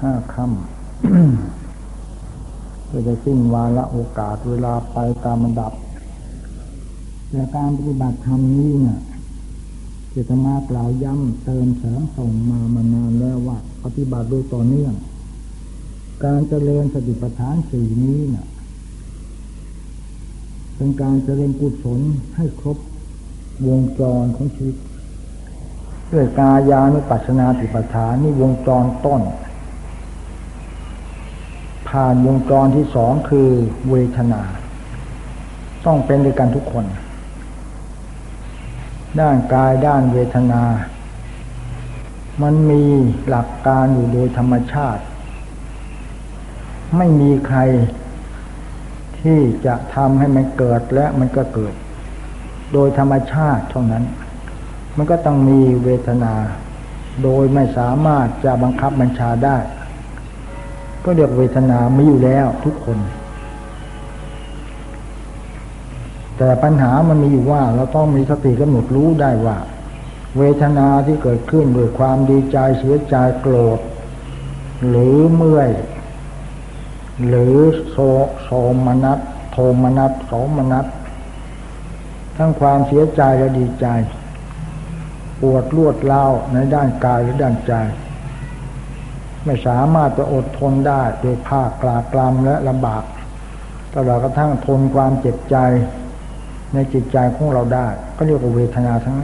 ห้าค่ำเพื่อจะสิ้นวาระโอกาสเวลาไปตามระดับแต่การปฏิบัติธรรมนี้เนี่ยเจตนากล่าวย้ำเติมเสริมส่งมามานานแล้วว่าปฏิบัติโดยต่อเนื่อง การเจริญสติปัฏฐานสี่นี้เนี่ยเป็นการเจริญกุศลให้ครบวงจรของชีวิตด้วยกายานุปัสสนาติปัฏฐานนี่วงจรต้น ผ่านวงจรที่สองคือเวทนา ต้องเป็นด้วยกันทุกคน ด้านกายด้านเวทนา มันมีหลักการอยู่โดยธรรมชาติ ไม่มีใครที่จะทำให้มันเกิดและมันก็เกิด โดยธรรมชาติเท่านั้น มันก็ต้องมีเวทนา โดยไม่สามารถจะบังคับบัญชาได้ ก็เรียกเวทนามีอยู่แล้วทุกคน แต่ปัญหามันมีอยู่ว่าเราต้องมีสติกำหนดรู้ได้ว่า เวทนาที่เกิดขึ้นด้วยความดีใจเสียใจโกรธ หรือเมื่อย หรือโซโสมนัสโทมนัสโสมนัสทั้งความเสียใจและดีใจ ปวดรวดเล่าในด้านกายและด้านใจ ไม่สามารถจะอดทนได้โดยภาคกลากลำและลำบากตลอดกระทั่งทนความเจ็บใจในจิตใจของเราได้ ก็เรียกว่าเวทนาทั้ง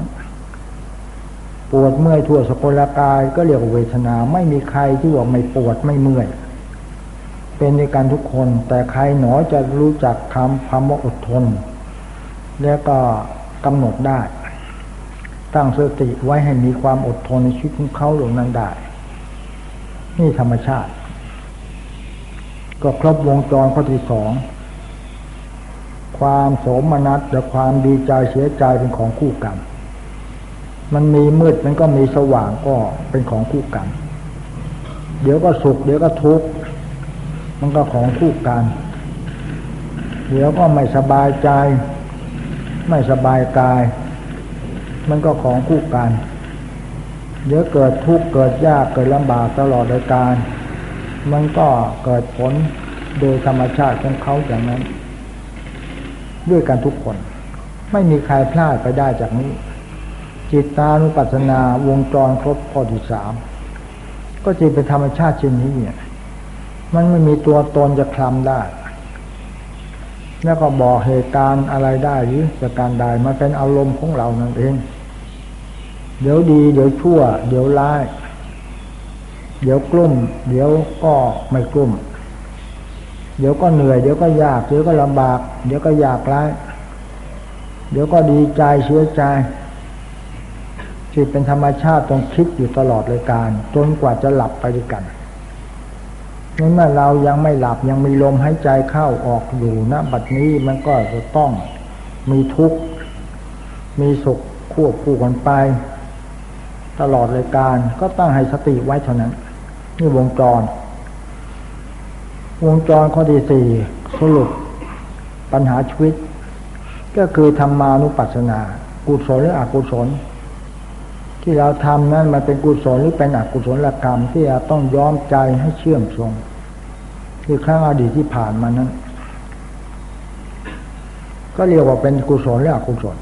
ปวดเมื่อยทั่วสกลกาย ก็เรียกว่าเวทนาไม่มีใครที่ว่าไม่ปวดไม่เมื่อย เป็นในการทุกคน แต่ใครหนอจะรู้จักคำคำว่าอดทน แล้วก็กำหนดได้ ตั้งสติไว้ให้มีความอดทนในชีวิตของเขาลงนั้นได้ นี่ธรรมชาติ ก็ครบวงจรข้อที่สองความโสมนัสและความดีใจเสียใจเป็นของคู่กันมันมีมืดมันก็มีสว่างก็เป็นของคู่กันเดี๋ยวก็สุข เดี๋ยวก็ทุกข์ มันก็ของคู่กันเดี๋ยวก็ไม่สบายใจ ไม่สบายกาย มันก็ของคู่กัน เดี๋ยวเกิดทุกข์เกิดยากเกิดลำบากตลอดรายการ มันก็เกิดผลโดยธรรมชาติของเขาอย่างนั้น ด้วยกันทุกคน ไม่มีใครพลาดไปได้จากนี้ จิตตานุปัสสนาวงจรครบข้อที่สามก็จะเป็นธรรมชาติเช่นนี้เนี่ยมันไม่มีตัวตนจะคลำได้ แล้วก็บอกเหตุการณ์อะไรได้หรือจากการใดมันเป็นอารมณ์ของเรานั่นเอง เดี๋ยวดี เดี๋ยวชั่ว เดี๋ยวร้าย เดี๋ยวกลุ่ม เดี๋ยวก็ไม่กลุ่ม เดี๋ยวก็เหนื่อย เดี๋ยวก็ยาก เดี๋ยวก็ลำบาก เดี๋ยวก็อยากร้าย เดี๋ยวก็ดีใจเชื่อใจจิตเป็นธรรมชาติต้องคิดอยู่ตลอดเลยการ จนกว่าจะหลับไปด้วยกันในเมื่อเรายังไม่หลับยังมีลมหายใจเข้าออกอยู่นะบัดนี้มันก็จะต้องมีทุกข์ มีสุขควบคู่กันไป ตลอดรายการก็ตั้งให้สติไว้เท่านั้นนี่วงจร วงจรข้อที่สี่สรุปปัญหาชีวิต ก็คือธรรมานุปัสสนา กุศลหรืออกุศล ที่เราทำนั้นมันเป็นกุศลหรือเป็นอกุศลกรรมที่เราต้องย้อมใจให้เชื่อมทรงคือครั้งอดีตที่ผ่านมานั้น ก็เรียกว่าเป็นกุศลหรืออกุศล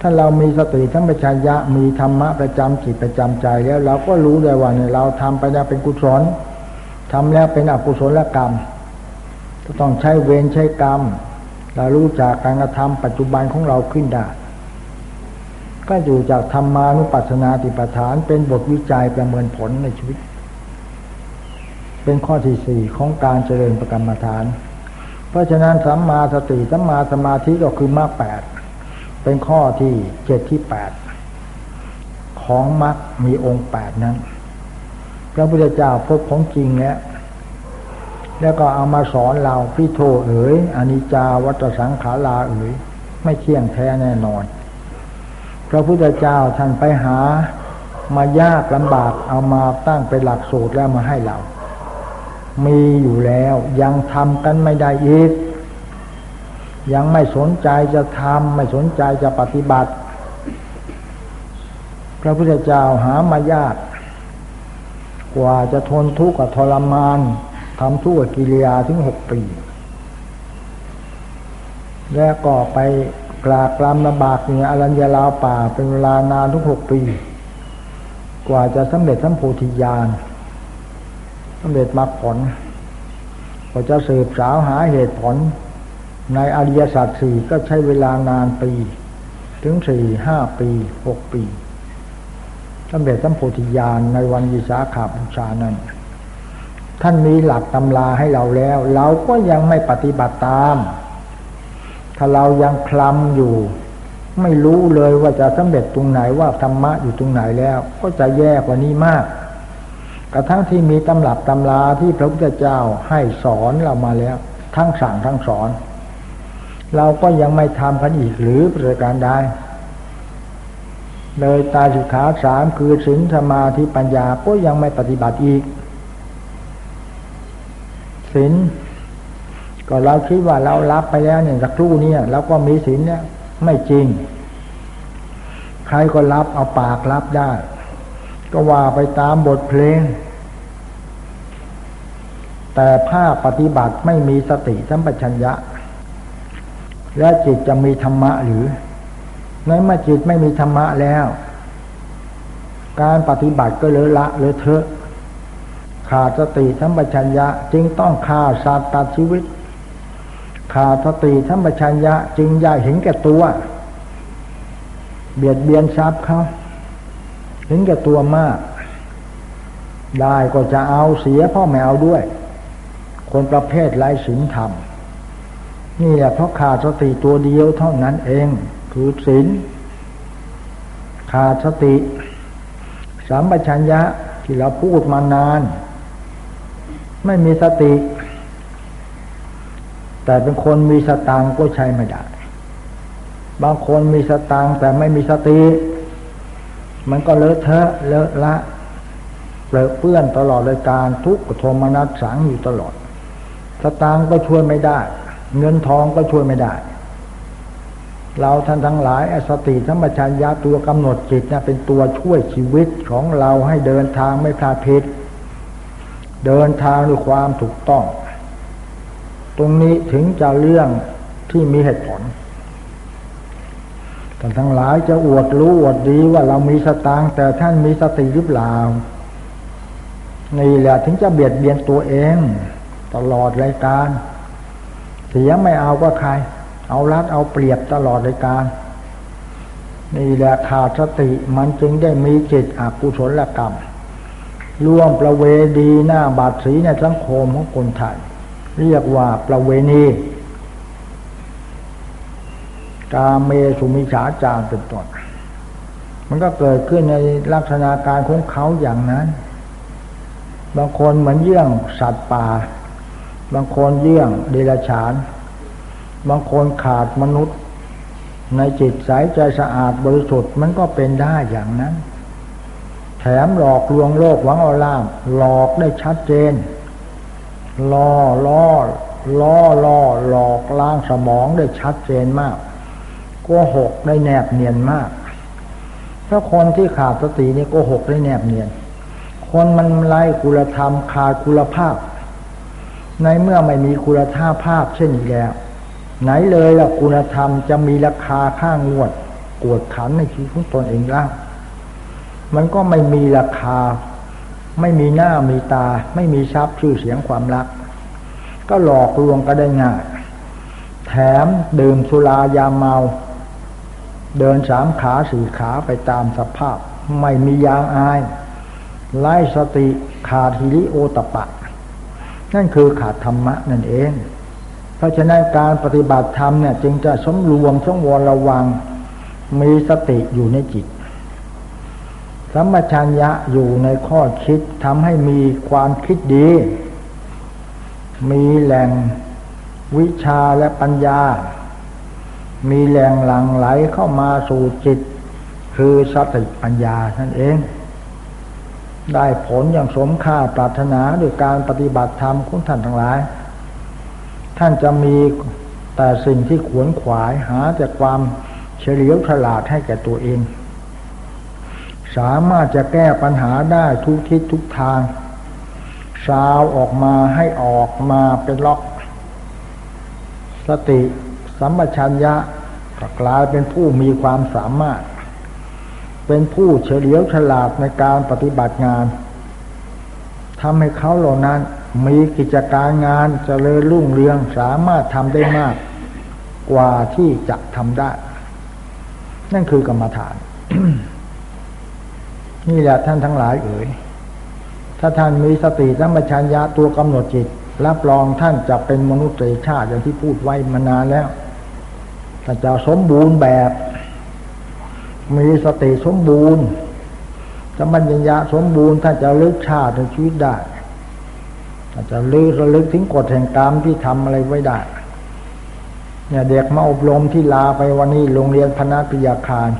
ถ้าเรามีสติทั้งปัญญะมีธรรมะประจำจิตประจำใจแล้วเราก็รู้ได้ว่าเนี่ยเราทำไปแล้วเป็นกุศลทำแล้วเป็นอกุศลกรรมก็ต้องใช้เวรใช้กรรม เรารู้จากการกระทำปัจจุบันของเราขึ้นได้ก็อยู่จากธรรมานุปัสสนาติปฐานเป็นบทวิจัยประเมินผลในชีวิต เป็นข้อที่สี่ของการเจริญประกรรมฐาน เพราะฉะนั้นสัมมาสติสัมมาสมาธิก็คือมรรคแปด เป็นข้อที่เจ็ดที่แปดของมรรคมีองค์แปดนั้น พระพุทธเจ้าพบของจริงแล้วแล้วก็เอามาสอนเราพิโทเอ๋ยอนิจจาวัตสังขาราเอ๋ยไม่เที่ยงแท้แน่นอน พระพุทธเจ้าท่านไปหามายากลำบากเอามาตั้งเป็นหลักสูตรแล้วมาให้เรา มีอยู่แล้วยังทำกันไม่ได้อีก ยังไม่สนใจจะทำไม่สนใจจะปฏิบัติ พระพุทธเจ้าหามายาก กว่าจะทนทุกข์กับทรมานทำทุกข์กิริยาถึงหกปี แล้วก็ไปกลากรามลำบากเนี่ยอรัญญาลาวป่าเป็นเวลานานทุกหกปี กว่าจะสำเร็จทั้งโพธิญาณสำเร็จมรรคผลก็จะสืบสาวหาเหตุผล ในอริยสัจสี่ก็ใช้เวลานานปี ถึงสี่ห้าปีหกปีสำเร็จสัมโพธิญาณในวันวิสาขาบูชานั้น ท่านมีหลักตำราให้เราแล้ว เราก็ยังไม่ปฏิบัติตาม ถ้าเรายังคลำอยู่ ไม่รู้เลยว่าจะสำเร็จตรงไหนว่าธรรมะอยู่ตรงไหนแล้ว ก็จะแย่กว่านี้มาก กระทั่งที่มีตำรับตำราที่พระพุทธเจ้าให้สอนเรามาแล้ว ทั้งสั่งทั้งสอน เราก็ยังไม่ทำกันอีกหรือประการใดเลยตาสุขาสามคือศีลสมาธิปัญญาก็ยังไม่ปฏิบัติอีกศีลก็เราคิดว่าเรารับไปแล้วเนี่ยสักครู่เนี้เราก็มีศีลเนี่ยไม่จริง ใครก็รับเอาปากรับได้ ก็ว่าไปตามบทเพลง แต่ภาคปฏิบัติไม่มีสติสัมปชัญญะ และจิตจะมีธรรมะหรือในเมื่อจิตไม่มีธรรมะแล้ว การปฏิบัติก็เลอะละเลอะเทอะขาดสติสัมปชัญญะจึงต้องฆ่าสัตว์ตัดชีวิต ขาดสติสัมปชัญญะจึงย่าเห็นแก่ตัว เบียดเบียนทรัพย์เขาถึงจะตัวมาก ได้ก็จะเอาเสียพ่อแมวด้วย คนประเภทไร้ศีลธรรม นี่แหละเพราะขาดสติตัวเดียวเท่านั้นเอง คือศีลขาดสติสามปัญญะที่เราพูดมานาน ไม่มีสติ แต่เป็นคนมีสตางก็ใช้ไม่ได้ บางคนมีสตางแต่ไม่มีสติ มันก็เลอะเทอะเลอะละเปลอะเปื้อนตลอดเลยการทุกข์โทมนัสสังอยู่ตลอด สตางก็ช่วยไม่ได้ เงินทองก็ช่วยไม่ได้ เราท่านทั้งหลายอสติธรรมชัญญาตัวกำหนดจิตเนี่ยเป็นตัวช่วยชีวิตของเราให้เดินทางไม่พลาดผิดเดินทางด้วยความถูกต้อง ตรงนี้ถึงจะเรื่องที่มีเหตุผลท่านทั้งหลายจะอวดรู้อวดดีว่าเรามีสตางค์แต่ท่านมีสติหรือเปล่านี่แหละถึงจะเบียดเบียนตัวเอง ตลอดรายการ เสียไม่เอาก็ใคร เอารัดเอาเปรียบตลอดรายการ นี่แหละขาดสติมันจึงได้มีจิตอกุศลกรรมร่วมประเวดีหน้าบาดสีในสังคมของคนไทยเรียกว่าประเวณีกาเมสุมิฉาจารเป็นต้นมันก็เกิดขึ้นในลักษณะการของเขาอย่างนั้น บางคนเหมือนเยื่องสัตว์ป่า บางคนเยื่องเดรัจฉาน บางคนขาดมนุษย์ ในจิตสายใจสะอาดบริสุทธิ์มันก็เป็นได้อย่างนั้น แถมหลอกลวงโลกหวังเอาล่ามหลอกได้ชัดเจนล่อล่อล่อล่อหลอกล้างสมองได้ชัดเจนมากโกหกได้แนบเนียนมาก ถ้าคนที่ขาดสตินี่โกหกได้แนบเนียน คนมันไร้คุณธรรมขาดคุณภาพ ในเมื่อไม่มีคุณธรรมภาพเช่นนี้แล้ว ไหนเลยล่ะคุณธรรมจะมีราคาข้างงวดกวดขันในชีวิตของตนเองล่ะมันก็ไม่มีราคา ไม่มีหน้ามีตา ไม่มีทรัพย์ชื่อเสียงความรัก ก็หลอกลวงก็ได้ง่ายแถมดื่มสุรายาเมา เดินสามขาสี่ขาไปตามสภาพ ไม่มียางอาย ไล่สติขาดฮิริโอตปะ นั่นคือขาดธรรมะนั่นเอง เพราะฉะนั้นการปฏิบัติธรรมเนี่ย จึงจะสมรวมสมวรระวัง มีสติอยู่ในจิตสัมปชัญญะอยู่ในข้อคิดทำให้มีความคิดดี มีแหล่งวิชาและปัญญา มีแรงหลั่งไหลเข้ามาสู่จิต คือสติปัญญานั่นเอง ได้ผลอย่างสมค่าปรารถนาด้วยการปฏิบัติธรรมของท่านทั้งหลาย ท่านจะมีแต่สิ่งที่ขวนขวายหาแต่ความเฉลียวฉลาดให้แก่ตัวเอง สามารถจะแก้ปัญหาได้ทุกทิศทุกทางสาวออกมาให้ออกมาเป็นล็อก สติสัมปชัญญะกลายเป็นผู้มีความสามารถ เป็นผู้เฉลียวฉลาดในการปฏิบัติงานทำให้เขาเหล่านั้นมีกิจการงานจเจริญรุ่งเรืองสามารถทำได้มากกว่าที่จะทำได้ นั่นคือกรรมฐาน นี่แหละท่านทั้งหลายเอ๋ยถ้าท่านมีสติสัมปชัญญะตัวกำหนดจิตรับรองท่านจะเป็นมนุษยชาติอย่างที่พูดไว้มานานแล้วท่านจะสมบูรณ์แบบ มีสติสมบูรณ์สมัญญะสมบูรณ์ท่าจะลึกชาติในชีวิตได้ท่าจะลึกระลึกถึงกฎแห่งกรรมที่ทำอะไรไว้ได้เนี่ยเด็กมาอบรมที่ลาไปวันนี้โรงเรียนพนักพิยาคาร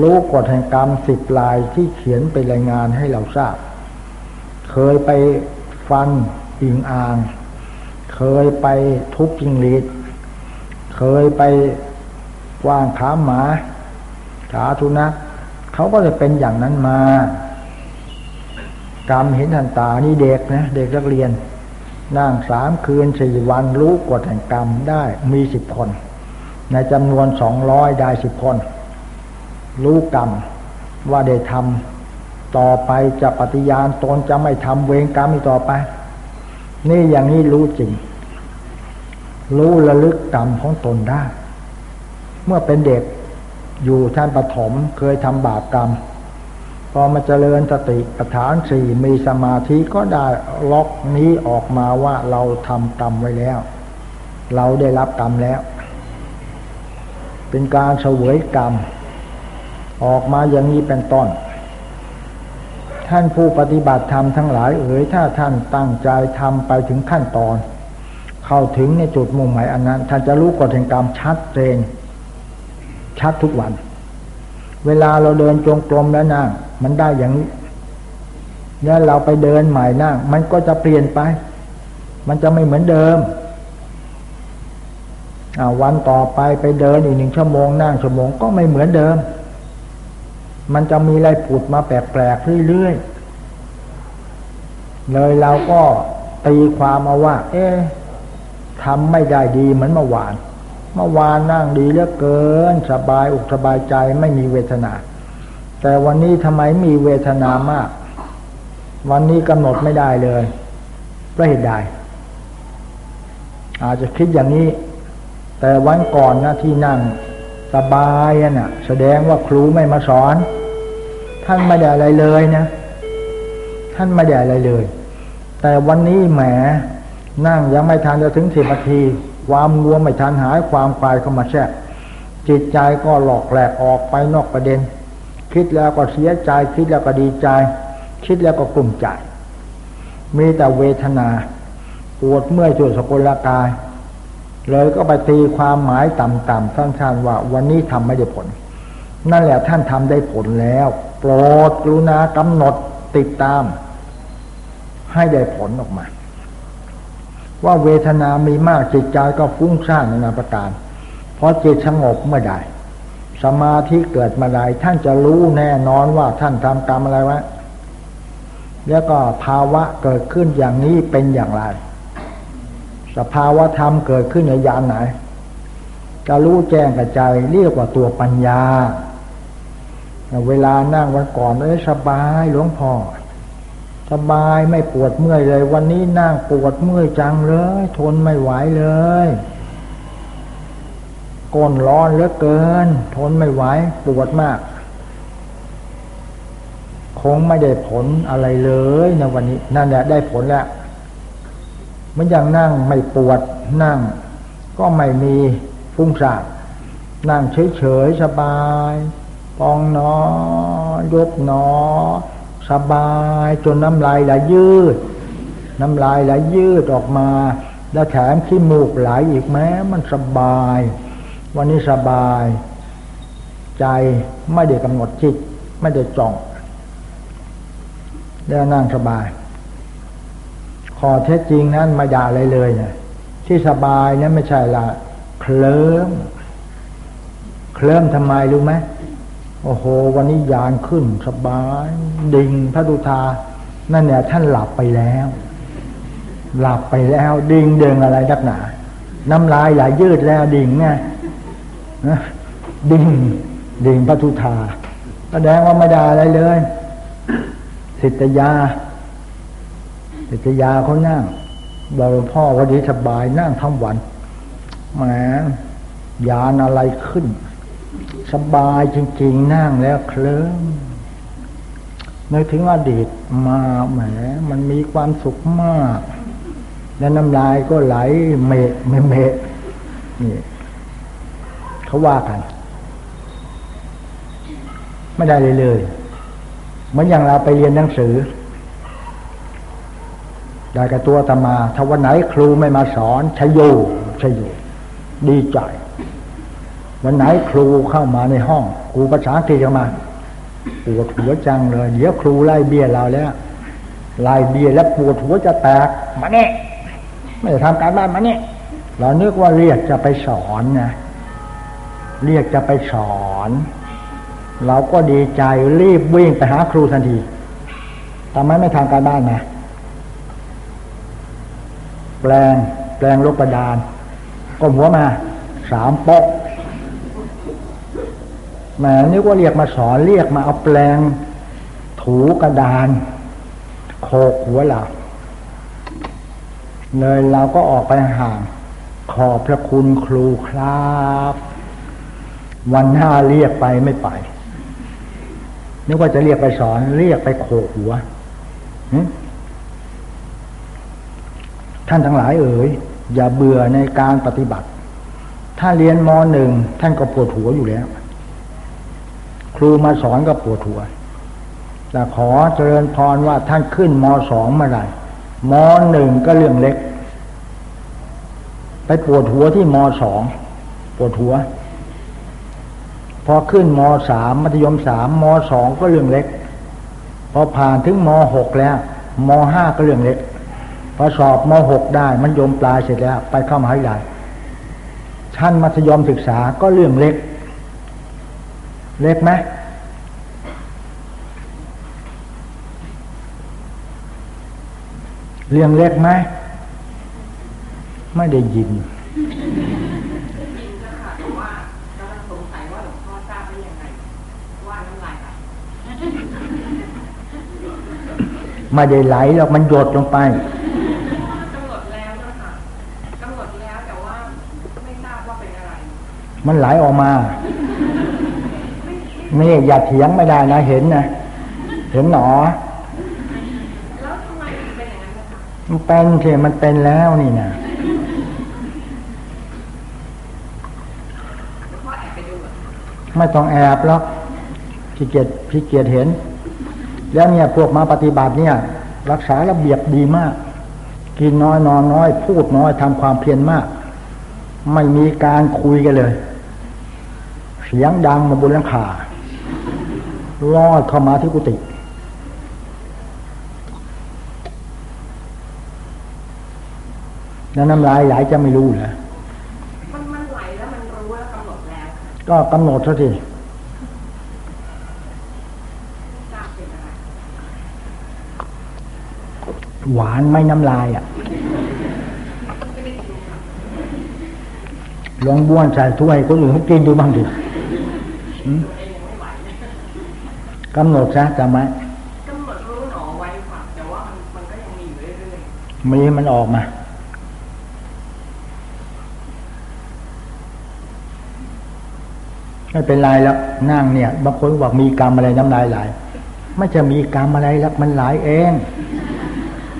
รู้กฎแห่งกรรมสิบลายที่เขียนเป็นรายงานให้เราทราบ เคยไปฟันอิงอ่าง เคยไปทุบจิงลีดเคยไปว่างขาหมา ขาทุนักเขาก็จะเป็นอย่างนั้นมา กรรมเห็นทันตานี่เด็กนะเด็กนักเรียน นั่งสามคืนสี่วันรู้กฎแห่งกรรมได้มีสิบคน ในจำนวนสองร้อยได้สิบคน รู้กรรมว่าได้ทำต่อไปจะปฏิญาณตนจะไม่ทำเวรกรรมอีกต่อไป นี่อย่างนี้รู้จริง รู้ระลึกกรรมของตนได้ เมื่อเป็นเด็ก อยู่ท่านปฐมเคยทำบาปกรรม พอมาเจริญสติปัฏฐานสี่มีสมาธิก็ได้ล็อกนี้ออกมาว่าเราทำกรรมไว้แล้ว เราได้รับกรรมแล้ว เป็นการเสวยกรรม ออกมาอย่างนี้เป็นต้นท่านผู้ปฏิบัติธรรมทั้งหลายเอ๋ยถ้าท่านตั้งใจทำไปถึงขั้นตอน เข้าถึงในจุดมุ่งหมายอันนั้น ท่านจะรู้กฎแห่งกรรมชัดเจน ชัดทุกวัน เวลาเราเดินจงกรมแล้วนั่งมันได้อย่างนี้ แล้วเราไปเดินใหม่นั่งมันก็จะเปลี่ยนไป มันจะไม่เหมือนเดิมวันต่อไปไปเดินอีกหนึ่งชั่วโมงนั่งชั่วโมงก็ไม่เหมือนเดิม มันจะมีอะไรผุดมาแปลกๆเรื่อยๆ เลยเราก็ตีความมาว่า เอ๊ะทำไม่ได้ดีเหมือนเมื่อวาน เมื่อวานนั่งดีเหลือเกิน สบายอกสบายใจไม่มีเวทนา แต่วันนี้ทำไมมีเวทนามาก วันนี้กำหนดไม่ได้เลยเพราะเหตุใดอาจจะคิดอย่างนี้ แต่วันก่อนนะที่นั่งสบายน่ะ แสดงว่าครูไม่มาสอน ท่านไม่ได้อะไรเลยนะ ท่านไม่ได้อะไรเลย แต่วันนี้แหมนั่งยังไม่ทันจะถึงสิบนาที ความงัวไม่ทันหายความควายเข้ามาแทรกจิตใจก็หลอกแหลกออกไปนอกประเด็น คิดแล้วก็เสียใจ คิดแล้วก็ดีใจ คิดแล้วก็กลุ่มใจ มีแต่เวทนาปวดเมื่อยจุดสกุลกาย เลยก็ไปตีความหมายต่ำๆสั้นๆว่าวันนี้ทำไม่ได้ผล นั่นแหละท่านทำได้ผลแล้วโปรดกรุณากำหนดติดตาม ให้ได้ผลออกมา ว่าเวทนามีมากจิตใจก็ฟุ้งซ่านในนาประการเพราะจิตสงบเมื่อใดสมาธิเกิดมาใดท่านจะรู้แน่นอนว่าท่านทำกรรมอะไรวะแล้วก็ภาวะเกิดขึ้นอย่างนี้เป็นอย่างไร สภาวะธรรมเกิดขึ้นในยานไหน จะรู้แจ้งกระจายเรียกว่าตัวปัญญา เวลานั่งวันก่อนเอ้ยสบายหลวงพ่อ สบายไม่ปวดเมื่อยเลย วันนี้นั่งปวดเมื่อยจังเลย ทนไม่ไหวเลยก้นร้อนเหลือเกิน ทนไม่ไหวปวดมาก คงไม่ได้ผลอะไรเลยในวันนี้ นั่นแหละได้ผลแล้วมันยังนั่งไม่ปวดนั่ง ก็ไม่มีฟุ้งซ่านนั่งเฉยๆสบาย ปองนอ ยกนอ สบายจนน้ำลายไหลยืด น้ำลายไหลยืดออกมา แล้วแถมขี้มูกไหลอีกแม้มันสบาย วันนี้สบาย ใจไม่ได้กำหนดจิต ไม่ได้จ้องแล้วนั่งสบายพอเท็จจริงนั้นไม่ด่าอะไรเลยเนี่ยที่สบายนั้นไม่ใช่ละเคลิ้มเคลิ้มทำไมรู้ไหม โอ้โห วันนี้ยานขึ้นสบาย ดิ่งพระดุธา นั่นเนี่ยท่านหลับไปแล้ว หลับไปแล้ว ดิ่งเดิงอะไรนักหนา น้ำลายไหลยืดแล้วดิ่งไงดิ่งดิ่งพระทุธาแสดงว่าไม่ได้อะไรเลย สิทธยา สิทธยาเขานั่งบอกพ่อวันนี้สบายนั่งทั้งวันแหมยานอะไรขึ้น สบายจริง ๆ นั่งแล้วเคลิ้มนึกถึงอดีตมาแหม มันมีความสุขมาก และน้ำลายก็ไหลเมะเมะเมะนี่เขาว่ากัน ไม่ได้เลยเลยเหมือนอย่างเราไปเรียนหนังสือได้กับตัวตมาถ้าวันไหนครูไม่มาสอนชโยชโยดีใจ วันไหนครูเข้ามาในห้องครูภาษาอังกฤษเข้ามาปวดหัวจังเลย เดี๋ยวครูไล่เบี้ยเราแล้วไล่เบี้ยแล้วปวดหัวจะแตกมาเนี่ยไม่ได้ทำการบ้านมาเนี่ยเรานึกว่าเรียกจะไปสอนนะเรียกจะไปสอน เราก็ดีใจรีบวิ่งไปหาครูทันทีทำไมไม่ทำการบ้านนะแปลงแปลงลบกระดานก็หัวมาสามปก แหมนึกว่าเรียกมาสอนเรียกมาเอาแปลง ถูกระดานโคกหัวเราเลยเราก็ออกไปห่าง ขอบพระคุณครูครับ วันหน้าเรียกไปไม่ไป นึกว่าจะเรียกไปสอนเรียกไปโขกหัวท่านทั้งหลายเอ๋ยอย่าเบื่อในการปฏิบัติ ถ้าเรียนมหนึ่งท่านก็ปวดหัวอยู่แล้ว ครูมาสอนก็ปวดหัวแต่ขอเจริญพรว่าท่านขึ้นมสองเมื่อไหร่มหนึ่งก็เรื่องเล็ก ไปปวดหัวที่มสองปวดหัว พอขึ้นมสามมัธยมสามมสองก็เรื่องเล็ก พอผ่านถึงมหกแล้วมห้าก็เรื่องเล็กพอสอบมหกได้มันยมปลายเสร็จแล้ว ไปเข้ามหาวิทยาลัยชั้นมัธยมศึกษาก็เรื่องเล็ก เล็กไหมเรื่องเล็กไหมไม่ได้ยินไม่ได้ไหลหรอกมันหยดลงไปมันไหลออกมานี่อย่าเถียงไม่ได้นะเห็นนะเห็นห นอแล้วทำไมเป็นอย่างนั้นคะมันเป็นเถอะมันเป็นแล้วนี่นะไม่ต้องแอบหรอกพี่เกียรติพี่เกียรติเห็น แล้วเนี่ยพวกมาปฏิบัติเนี่ย รักษาระเบียบดีมาก กินน้อยนอนน้อย พูดน้อยทำความเพียรมาก ไม่มีการคุยกันเลย เสียงดังมาบนหลังคา ลอดเข้ามาที่กุฏิแล้วน้ำลายไหลจะไม่รู้เหรอมันมันไหลแล้วมันรู้แล้วกำหนดแล้ว ก็กำหนดซะทีหวานไม่น้ำลายอะ ลองบ้วนใส่ถ้วยคนอื่นเขากินดูบ้างดิ กำหนดซะจำไหมกำหนดรู้หนอไว้ค่ะแต่ว่ามันมันก็ยังมีอยู่เรื่อยๆมีมันออกมาไม่เป็นไรแล้วนั่งเนี่ยบางคนบอกมีกรรมอะไรน้ำลายไหลไม่จะมีกรรมอะไรแล้วมันไหลเอง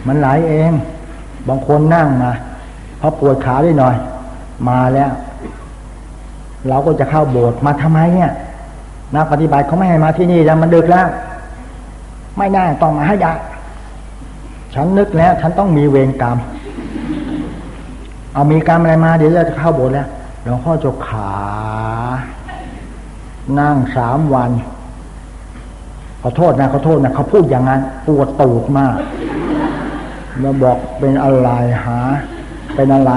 มันไหลเอง บางคนนั่งมาพอปวดขาได้หน่อย มาแล้ว เราก็จะเข้าโบสถ์มาทำไมเนี่ย นักปฏิบัติเขาไม่ให้มาที่นี่แล้วมันดึกแล้ว ไม่น่าต้องมาให้ยาฉันนึกแล้ว ฉันต้องมีเวรกรรม เอามีกรรมอะไรมาเดี๋ยวจะเข้าโบสถ์แล้วหลวงพ่อจกขา นั่งสามวัน ขอโทษนะขอโทษนะเขาพูดอย่างนั้นปวดตูดมากแล้วบอกเป็นอะไรหา เป็นอะไร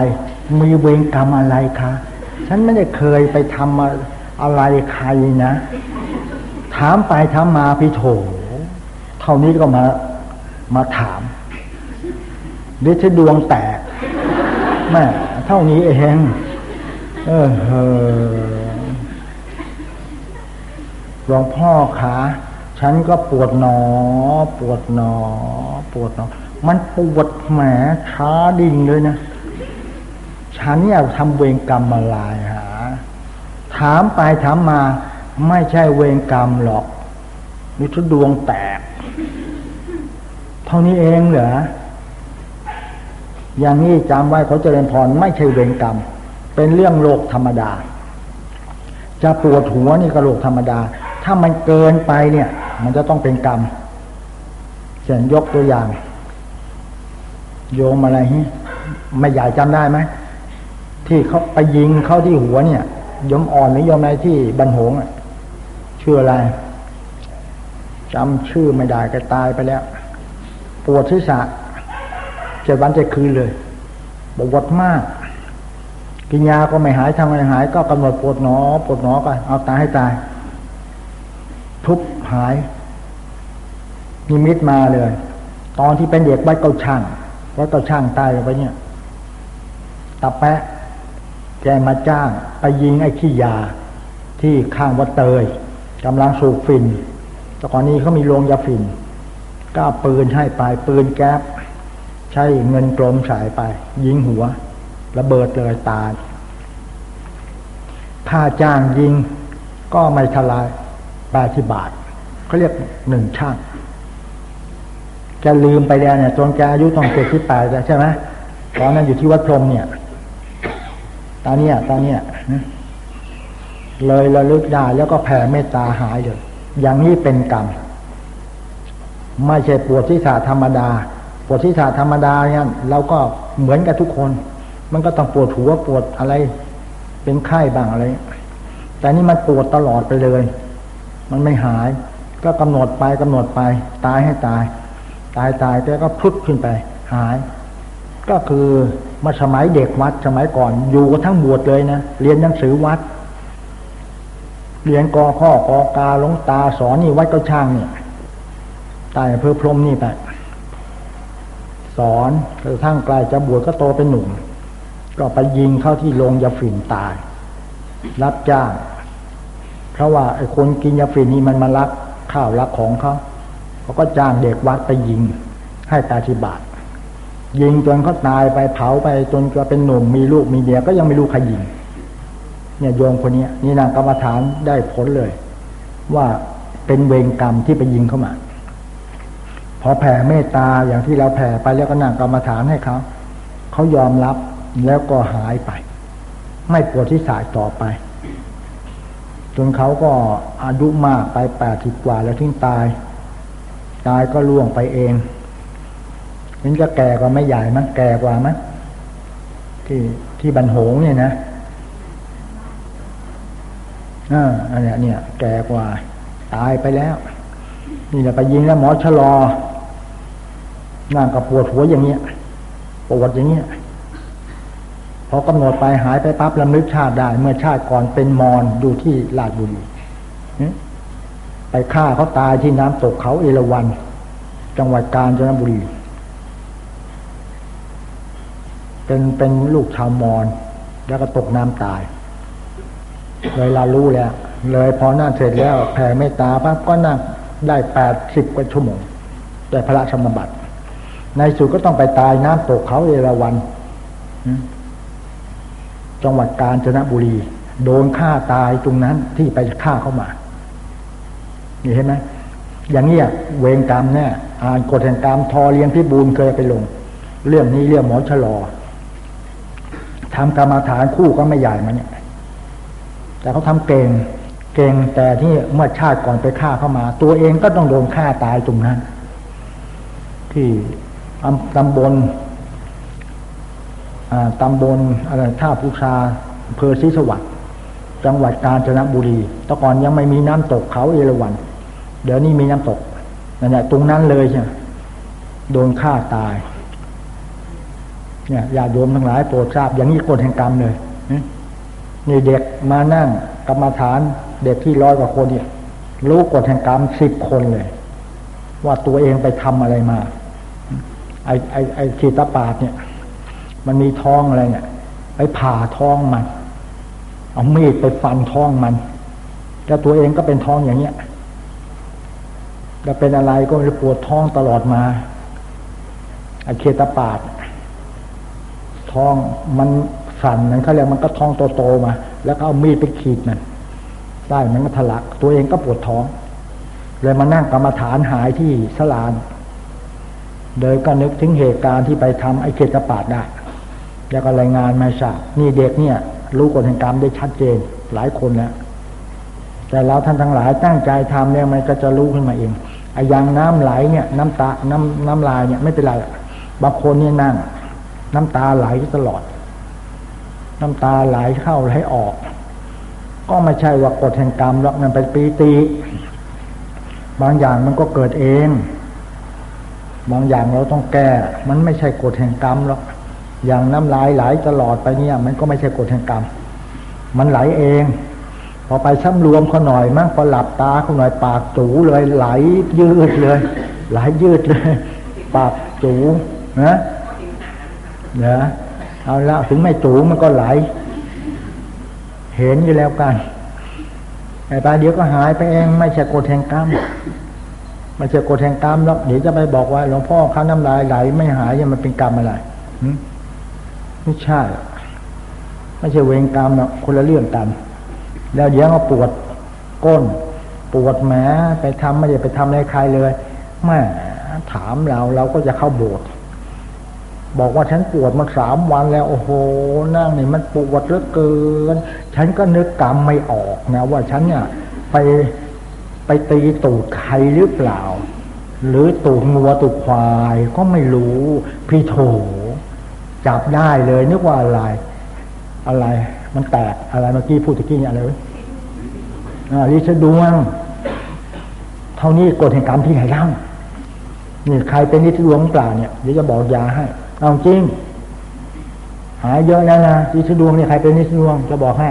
มีเวรกรรมอะไรคะฉันไม่ได้เคยไปทำมา อะไรใครนะ ถามไปถามมาพี่โถ เท่านี้ก็มามาถามเดี๋ยวจะดวงแตกแม่เท่านี้เองเออเออหลวงพ่อขาฉันก็ปวดหนอ ปวดหนอ ปวดหนอ มันปวดแหมช้าดิ่งเลยนะ ฉันเนี่ยทำเวรกรรมมาลายหา ถามไปถามมา ไม่ใช่เวรกรรมหรอกนี่ทุดวงแตก เท่านี้เองเหรออย่างนี้จำไว้เขาเจริญพรไม่ใช่เวรกรรม เป็นเรื่องโลกธรรมดา จะปวดหัวนี่ก็โลกธรรมดา ถ้ามันเกินไปเนี่ย มันจะต้องเป็นกรรมเช่นยกตัวอย่าง โยมอะไรฮิไม่ใหญ่จำได้ไหมที่เขาไปยิงเข้าที่หัวเนี่ย ยมอ่อนหรือยมอะไรที่บันหงชื่ออะไรจำชื่อไม่ได้ก็ตายไปแล้ว ปวดศีรษะเจ็ดวันเจ็ดคืนเลยปวดมาก กินยาก็ไม่หายทำไมหาย ก็กำหนดปวดหนอ ปวดหนอก็เอาตายให้ตาย ทุบหายนิมิตมาเลย ตอนที่เป็นเด็กวัดเกาช่างวัดเกาช่างตายไปเนี่ยตาแปะ แกมาจ้างไปยิงไอ้ขี้ยาที่ข้างวัดเตยกำลังสูบฟินแต่ก่อนนี้เขามีโรงยาฟินก็ปืนให้ไปปืนแก๊ปใช้เงินกลมฉายไป ยิงหัวระเบิดเลยตายค่าจ้างยิงก็ไม่ทลายแปดสิบบาทเขาเรียกหนึ่งช่างแกลืมไปแล้วเนี่ยจนแกอายุต้องเจ็ดสิบแปดแล้วใช่ไหมตอนนั้นอยู่ที่วัดพรมเนี่ย ตาเนี่ยตาเนี่ยเลยระลึกได้แล้วก็แผ่เมตตาหายเลยอย่างนี้เป็นกรรม ไม่ใช่ปวดที่ษาธรรมดา ปวดที่ษาธรรมดาเนี่ยเราก็เหมือนกับทุกคน มันก็ต้องปวดหัวปวดอะไร เป็นไข้บ้างอะไร แต่นี่มันปวดตลอดไปเลย มันไม่หาย ก็กำหนดไปกำหนดไป ตายให้ตาย ตายตายแต่ก็พุทขึ้นไป หาย ก็คือมาสมัยเด็กวัดสมัยก่อนอยู่กันทั้งบวชเลยนะเรียนหนังสือวัด เรียนกอข้อกอกาลงตาสอนนี่วัดก็ช่างเนี่ยตายเพื่อพรมนี่ไปสอนกระทั่งกลายจะบวชก็โตเป็นหนุ่ม ก็ไปยิงเข้าที่โรงยาฝิ่นตาย รับจ้าง เพราะว่าไอ้คนกินยาฝิ่นนี่มันมาลักข้าวลักของเขาเขาก็จ้างเด็กวัดไปยิงให้ตาชิบาท ยิงจนเขาตายไปเผาไปจนก็เป็นหนุ่มมีลูกมีเดียก็ยังไม่รู้ใครยิง เนี่ยโยมคนนี้นี่นางกรรมฐานได้ผลเลย ว่าเป็นเวรกรรมที่ไปยิงเข้ามา พอแผ่เมตตาอย่างที่เราแผ่ไปแล้วก็นั่งกรรมฐานให้เขาเขายอมรับแล้วก็หายไป ไม่ปวดที่สายต่อไป จนเขาก็อายุมากไปแปดสิบกว่าแล้วทิ้งตาย ตายก็ล่วงไปเอง มันจะแก่กว่าไม่ใหญ่มั้งแก่กว่ามั้งที่ที่บันโหงเนี่ยนะอ่าอันนี้เนี่ย แก่กว่า ตายไปแล้ว นี่แหละไปยิงแล้วหมอชะลอนั่งกับปวดหัวอย่างเงี้ยปวดอย่างเงี้ยพอกำหนดไปหายไปปั๊บลำลึกชาติได้ เมื่อชาติก่อนเป็นมอนอยู่ที่ลาดบุรีไปฆ่าเขาตายที่น้ำตกเขาเอราวัน จังหวัดกาญจนบุรี เป็นเป็นลูกชาวมอญแล้วก็ตกน้ำตายเลยเรารู้แล้ว เลยพอหนั่งเสร็จแล้วแผ่เมตตาปั๊บก็นั่งได้แปดสิบกว่าชั่วโมงได้พระสมบัติ ในสุดก็ต้องไปตายน้ำตกเขาเอราวันจังหวัดกาญจนบุรี โดนฆ่าตายตรงนั้นที่ไปฆ่าเข้ามานี่เห็นไหมอย่างเนี้ยเวงกรรมเนี่ยอ่านกฎแห่งกรรมทอเลียนพิบูลเคยไปลง เรื่องนี้เรื่องหมอชะลอ ทำกรรมฐานคู่ก็ไม่ใหญ่มาเนี่ย แต่เขาทำเก่งเก่งแต่ที่เมื่อชาติก่อนไปฆ่าเข้ามา ตัวเองก็ต้องโดนฆ่าตายตรงนั้น ที่ตำบลตำบลอะไรท่าพุชาเพอศิสวัสดิ์จังหวัดกาญจนบุรีตะก่อนยังไม่มีน้ำตกเขาเอราวันเดี๋ยวนี้มีน้ำตกนั่นแหละตรงนั้นเลยใช่โดนฆ่าตาย เนี่ยญาติโยมทั้งหลายโปรดทราบ อย่างนี้กฎแห่งกรรมเลยนี่เด็กมานั่งกรรมฐานเด็กที่ร้อยกว่าคนเนี่ย รู้กฎแห่งกรรมสิบคนเลย ว่าตัวเองไปทำอะไรมา ไอไอไอขีตาปาดเนี่ย มันมีท้องอะไรเนี่ยไปผ่าท้องมัน เอามีดไปฟันท้องมัน แล้วตัวเองก็เป็นท้องอย่างเงี้ยแล้วเป็นอะไรก็จะปวดท้องตลอดมาไอเคตาปาด ท้อง มันสั่นนั่นเขาเรียกมันก็ท้องโตๆมา แล้วก็เอามีดไปขีดมันได้มันก็ทะลัก ตัวเองก็ปวดท้อง เลยมานั่งกรรมฐานหายที่สลานโดยก็นึกถึงเหตุการณ์ที่ไปทำไอ้เคตปาดได้ แล้วก็รายงานมาทราบนี่เด็กเนี่ย รู้กฎแห่งกรรมได้ชัดเจนหลายคนแล้วแต่เราท่านทั้งหลายตั้งใจทำเนี่ยมันก็จะรู้ขึ้นมาเองไอ้ยางน้ำไหลเนี่ย น้ำตาน้ำน้ำลายเนี่ยไม่เป็นไรบางคนเนี่ยนั่ง น้ำตาไหลตลอด น้ำตาไหลเข้าไหลออก ก็ไม่ใช่ว่ากฎแห่งกรรมหรอกมันเป็นปีติ บางอย่างมันก็เกิดเอง บางอย่างเราต้องแก้ มันไม่ใช่กฎแห่งกรรมหรอกอย่างน้ำลายไหลตลอดไปเนี่ย มันก็ไม่ใช่กฎแห่งกรรม มันไหลเอง พอไปช้ำรวมเขาหน่อยมั่งพอหลับตาเขาหน่อยปากจูเลยไหลยืดเลย ไหลยืดเลย ปากจูนะ เนี่ยเอาละถึงไม่จูมันก็ไหล เห็นอยู่แล้วกันไอ้ตาเดี๋ยวก็หายไปเองไม่ใช่กฎแห่งกรรมไม่ใช่กฎแห่งกรรมแล้วเดี๋ยวจะไปบอกว่าหลวงพ่อข้าน้ำลายไหล ไม่หายยังมันเป็นกรรมอะไรไม่ใช่ไม่ใช่เวรกรรมนะคนละเรื่องกัน แล้วเดี๋ยวก็ปวดก้น ปวดแหมไปทำไม่ได้ไปทำอะไรใครเลยแม่ถามเราเราก็จะเข้าโบสถ์ บอกว่าฉันปวดมาสามวันแล้ว โอ้โหนั่งนี่มันปวดเหลือเกิน ฉันก็นึกกรรมไม่ออกนะ ว่าฉันเนี่ยไปไปตีตูดใครหรือเปล่า หรือตูดงัวตูดควายก็ไม่รู้พี่โถจับได้เลยนึกว่าอะไร อะไรมันแตกอะไรเมื่อกี้พูดตะกี้เนี่ยอะไรอ่าลิชดวง เท่านี้กฎแห่งกรรมที่ไหนเล่านี่ใครเป็นลิชดวงเปล่าเนี่ยเดี๋ยวจะบอกยาให้ เอาจริง หายเยอะแล้วนะลิชดวงเนี่ยใครเป็นลิชดวงจะบอกให้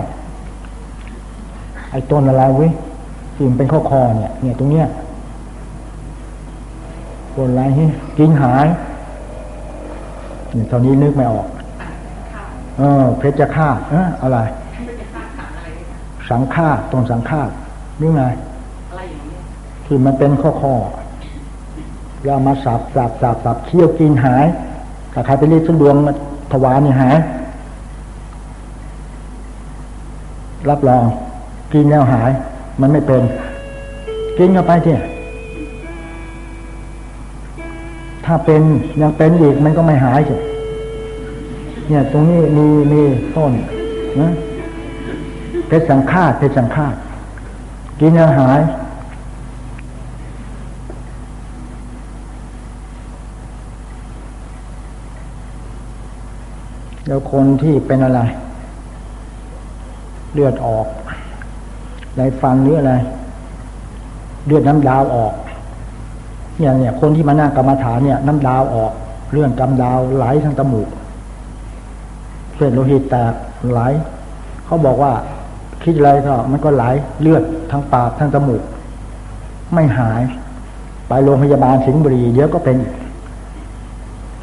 ไอ้ต้นอะไรวิสิ่งเป็นข้อคอเนี่ย เนี่ยตรงเนี้ยต้นอะไรฮกินหายเนี่ยตอนนี้นึกไม่ออก เออ เพชรฆาตเอออะไร สังฆาตต้นสังฆาตนี่ไงที่มันเป็นข้อข้อแล้วมาสับสับสับสับเคี่ยวกินหาย ถ้าใครไปรีดส้นดวงถวายนี่หายรับรอง กินแล้วหาย มันไม่เป็น กินเข้าไปที่ถ้าเป็นยังเป็นอีกมันก็ไม่หายสิเนี่ย ตรงนี้มีมีต้นนะเพชรสังฆาตเพชรสังฆาตกินแล้วหาย แล้วคนที่เป็นอะไร เลือดออกในฟังหรืออะไรเลือดน้ำดาวออก เนี่ยเนี่ยคนที่มานั่งกรรมฐานเนี่ย น้ำดาวออกเลื่อนกำดาวไหลทางจมูกเส้นโลหิตแตกไหลเขาบอกว่าคิดอะไรก็มันก็ไหลเลือดทางปากทางจมูก ไม่หาย ไปโรงพยาบาลสิงห์บุรีเดี๋ยวก็เป็น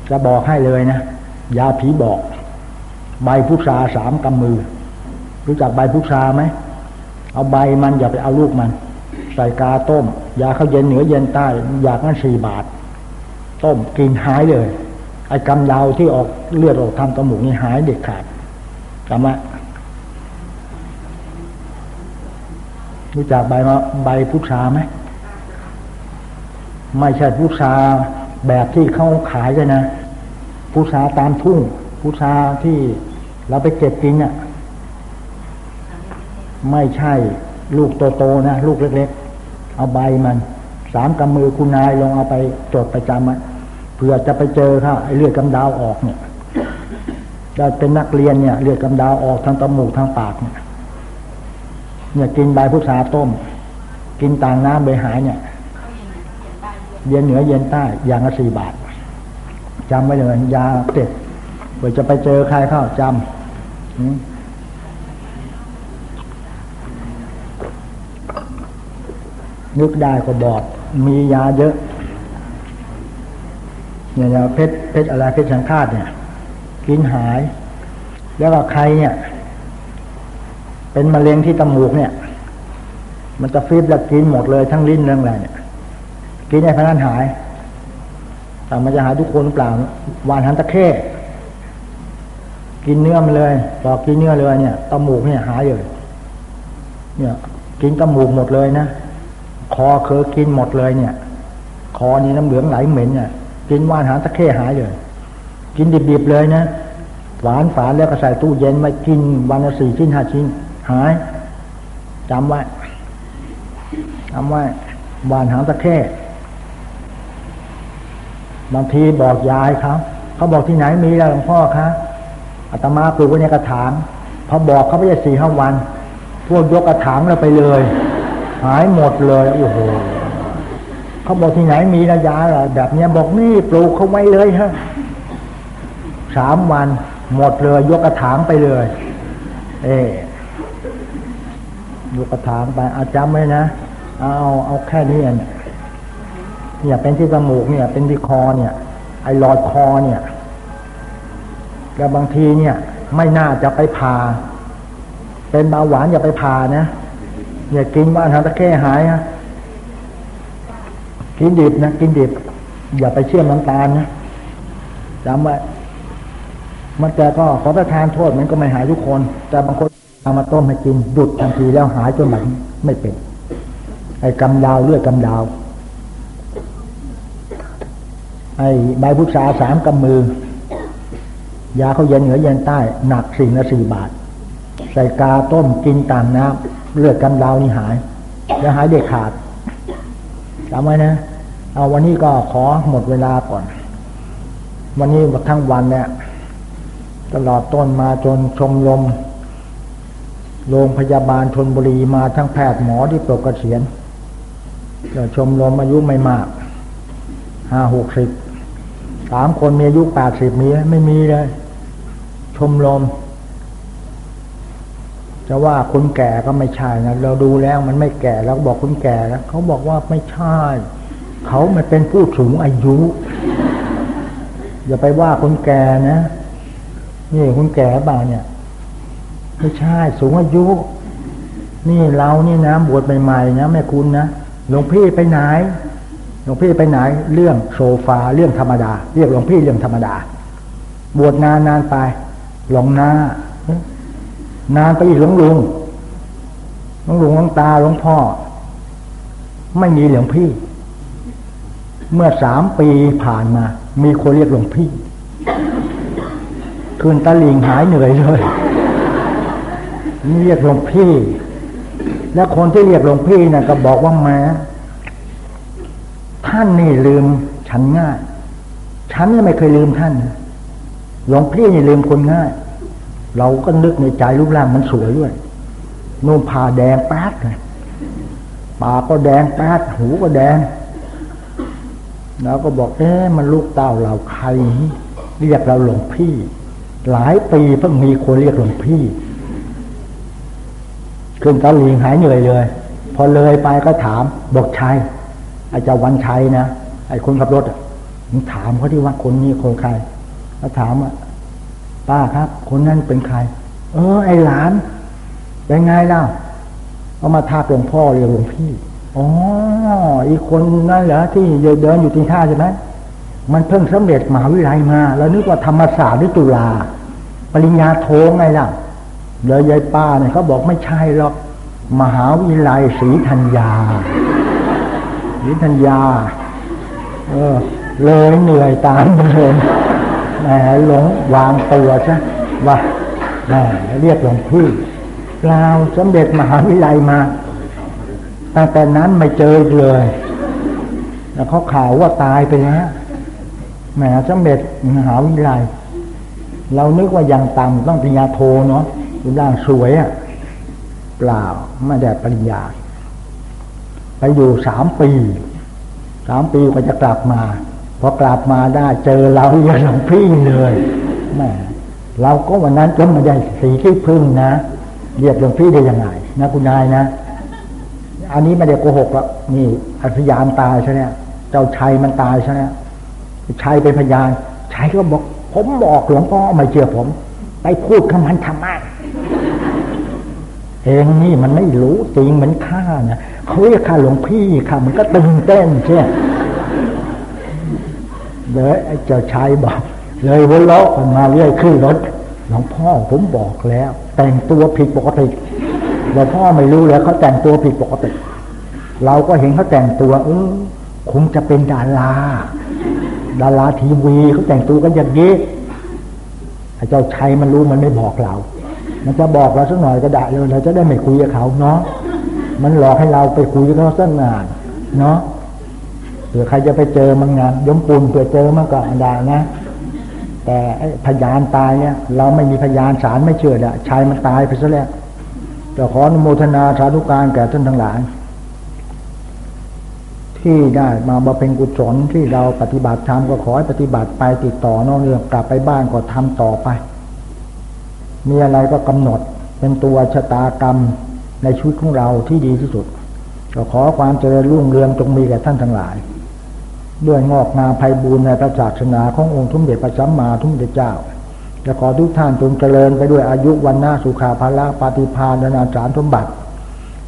จะบอกให้เลยนะยาผีบอก ใบพุทราสามกำมือ รู้จักใบพุทราไหมเอาใบมันอย่าไปเอาลูกมัน ใส่กาต้ม ยาเข้าเย็นเหนือเย็นใต้อยากนั้นสี่บาท ต้มกินหายเลย ไอ้กำเดาที่ออกเลือดออกทางจมูกนี่หายเด็ดขาดจำไว้รู้จักใบมาใบพุทราไหมไม่ใช่พุทราแบบที่เขาขายกันนะพุทราตามทุ่งพุทราที่ เราไปเก็บกินอะ ไม่ใช่ลูกโตๆนะลูกเล็ก ๆ เอาใบมัน สามกำมือคุณนายลองเอาไปจดประจำอะเผื่อจะไปเจอค่ะไอเลือดกำดาวออกเนี่ยได้เป็นนักเรียนเนี่ยเลือดกำดาวออกทางตมูกทางปากเนี่ยเนี่ยกินใบพุทราต้ม กินต่างน้ำใบหายเนี่ยเย็นเหนือเย็นใต้อย่างละสี่บาทจำไว้เลยยาเด็ดเผื่อจะไปเจอใครเข้าจำ นึกได้ก็บอก มียาเยอะเนี่ยเพชรเพชรอะไรเพชรสังฆาตเนี่ย กินหาย แล้วก็ใครเนี่ย เป็นมะเร็งที่ตมูกเนี่ย มันจะฟีบแล้วกินหมดเลยทั้งลิ้นเรื่องอะไรเนี่ย กินไอ้พนันหายแต่มันจะหายทุกคนเปล่าวานหันตะเข้ กินเนื้อมันเลยบอกกินเนื้อเลยเนี่ยตมูกเนี่ยหายเลยเนี่ยกินตมูกหมดเลยนะคอเคยกินหมดเลยเนี่ย คอนี่น้ำเหลืองไหลเหม็นเนี่ยกินว่านหางตะเข้หายเลย กินดิบๆเลยนะหวานฝานแล้วก็ใส่ตู้เย็นมากินวันละสี่ชิ้นห้าชิ้น หายจำไว้จำไว้หวานหางตะเข้บางทีบอกยายเขาเขาบอกที่ไหนมีแล้วหลวงพ่อคะ อาตมาปลูกไว้ในกระถางพอบอกเขาไปจะสี่ห้าวัน พวกยกกระถางเราไปเลย หายหมดเลยโอ้โหเขาบอกที่ไหนมีระยะแบบเนี้ยบอกนี่ปลูกเขาไว้เลยฮะสามวันหมดเลย ยกกระถางไปเลย เออยกกระถางไปอาจำไว้นะเอาเอาแค่นี้เนี่ยเนี่ยเป็นที่จมูกเนี่ย เป็นที่คอเนี่ย ไอ้หลอดคอเนี่ย แล้วบางทีเนี่ยไม่น่าจะไปผ่าเป็นเบาหวานอย่าไปผ่านะอย่ากินว่าทางตะแค่หายนะกินดิบนะกินดิบ อย่าไปเชื่อมน้ำตาลนะจำไว้มันแต่ก็ขอประทานโทษมันก็ไม่หายทุกคน แต่บางคนเอามาต้มให้กินหยุดทันทีแล้วหายจนแบบไม่เป็น ไอ้กำดาวเลือดกำดาว ไอ้ใบพุทราสามกำมือ ยาเขาเย็นเหนือเย็นใต้หนักสี่ละสี่บาท ใส่กาต้มกินต่างน้ำเลือดกำเดานี่หายจะหายเด็ดขาดจำไว้นะ เอาวันนี้ก็ขอหมดเวลาก่อน วันนี้ทั้งวันเนี่ยตลอดต้นมาจนชมลมโรงพยาบาลชนบุรีมาทั้งแพทย์หมอที่ปลกเกษียณชมลมอายุไม่มากห้าหกสิบสามคนมีอายุแปดสิบมีไม่มีเลย มลมจะว่าคนแก่ก็ไม่ใช่นะเราดูแล้วมันไม่แก่เราบอกคนแก่แล้วเขาบอกว่าไม่ใช่ เขามันเป็นผู้สูงอายุ อย่าไปว่าคนแก่นะนี่คนแก่บ้าเนี่ย ไม่ใช่สูงอายุ นี่เรานี่นะบวชใหม่ๆนะแม่คุณนะหลวงพี่ไปไหนหลวงพี่ไปไหนเรื่องโซฟาเรื่องธรรมดา เรียกหลวงพี่เรื่องธรรมดา บวชนานนานไป หลงน้านานไปอีกหลงลุงหลงลุงหลงตาหลงพ่อ ไม่มีหลวงพี่ เมื่อสามปีผ่านมา มีคนเรียกหลวงพี่คืนตะลิงหายเหนื่อยเลยนี่เรียกหลวงพี่ แล้วคนที่เรียกหลวงพี่นะ่ะก็บอกว่าแม้ท่านนี่ลืมฉันง่าย ฉันยังไม่เคยลืมท่าน หลวงพี่นี่ลืมคนง่าย เราก็นึกในใจรูปร่างมันสวยด้วยนุ่มผ้าแดงแป๊ดเลยปากก็แดงแป๊ดหูก็แดง แล้วก็บอกเอ๊ะมันลูกเต้าเราใคร เรียกเราหลวงพี่ หลายปีเพิ่งมีคนเรียกหลวงพี่ขึ้นตะลิงหายเหนื่อยเลย พอเลยไปก็ถามบอกชัยไอ้เจ้าวันชัยนะไอ้คนขับรถมึงถามเขาที่ว่าคนนี้คนใคร เขาถามอะป้าครับ คนนั้นเป็นใคร เออ ไอหลาน เป็นไงเล่าเอามาทักหลวงพ่อเรียกหลวงพี่ อ๋อ อีกคนนั่นเหรอที่เดินอยู่ทีท่าใช่ไหมมันเพิ่งสำเร็จมหาวิทยาลัยมา แล้วนึกว่าธรรมศาสตร์หรือตุลา ปริญญาโทไงล่ะเลยยายป้าเนี่ยเขาบอกไม่ใช่หรอก มหาวิทยาลัยศรีธัญญาศรีธัญญา เออ เลยเหนื่อยตามเลย แหมหลงวางตัวซะว่าแหมเรียกหลวงพี่เราสมเด็จมหาวิไลมาตั้งแต่นั้นไม่เจอเลย แล้วเขาข่าวว่าตายไปแล้วแหมสมเด็จมหาวิไลเรานึกว่ายังต่ำต้องปริญญาโทเนาะรูปร่างสวยอะเปล่าไม่ได้ปริญญา ไปอยู่สามปีสามปีก็จะกลับมา พอกลับมาได้เจอเราเรียกหลวงพี่เลยแม่เราก็วันนั้นก็ไม่ได้สีที่พึ่งนะเรียกหลวงพี่ได้ยังไงนะคุณนายนะ อันนี้ไม่ได้โกหกแล้วนี่อพยานตายใช่ไหมเจ้าชัยมันตายใช่ไหมชัยเป็นพยานชัยก็บอก ผมบอกหลวงพ่อไม่เชื่อผม ไปพูดคำมันธรรมะเองนี่มันไม่รู้จริงเหมือนข้านะเขาเรียกข้าหลวงพี่ค่ะมันก็ตึงเต้นใช่ เลยไอ้เจ้าชายบอกเลยวนล้อกันมาเรื่อยขึ้นรถหลวงพ่อผมบอกแล้ว แต่งตัวผิดปกติหลวงพ่อไม่รู้แล้วเขาแต่งตัวผิดปกติ เราก็เห็นเขาแต่งตัว เออคงจะเป็นดาราดาราทีวีเขาแต่งตัวกันอย่างนี้ไอ้เจ้าชัยมันรู้มันไม่บอกเรา มันจะบอกเราสักหน่อยก็ได้เลยเราจะได้ไม่คุยกับเขาเนาะมันหลอกให้เราไปคุยกับเขาสักนานเนาะ เผื่อใครจะไปเจอมันงานยมปูนเผื่อเจอมันก็ได้นะ แต่พยานตายเนี่ย เราไม่มีพยานสารไม่เชื่อละชายมันตายไปซะแล้วจะขออนุโมทนาสาธุการแก่ท่านทั้งหลาย ที่ได้มาบำเพ็ญกุศลที่เราปฏิบัติธรรมก็ขอให้ปฏิบัติไปติดต่อนอกเรื่องกลับไปบ้านก็ทำต่อไป มีอะไรก็กำหนดเป็นตัวชะตากรรมในชีวิตของเราที่ดีที่สุดก็ขอความเจริญรุ่งเรืองจงมีแก่ท่านทั้งหลาย ด้วยงอกงามไพบูรณ์ในพระศาสนาขององค์ทุมเด็จพระสัมมาทุมเด็จเจ้าจะขอทุกท่านจงเจริญไปด้วยอายุวันหน้าสุขาภละปฏิภาณนาจารสมบัติ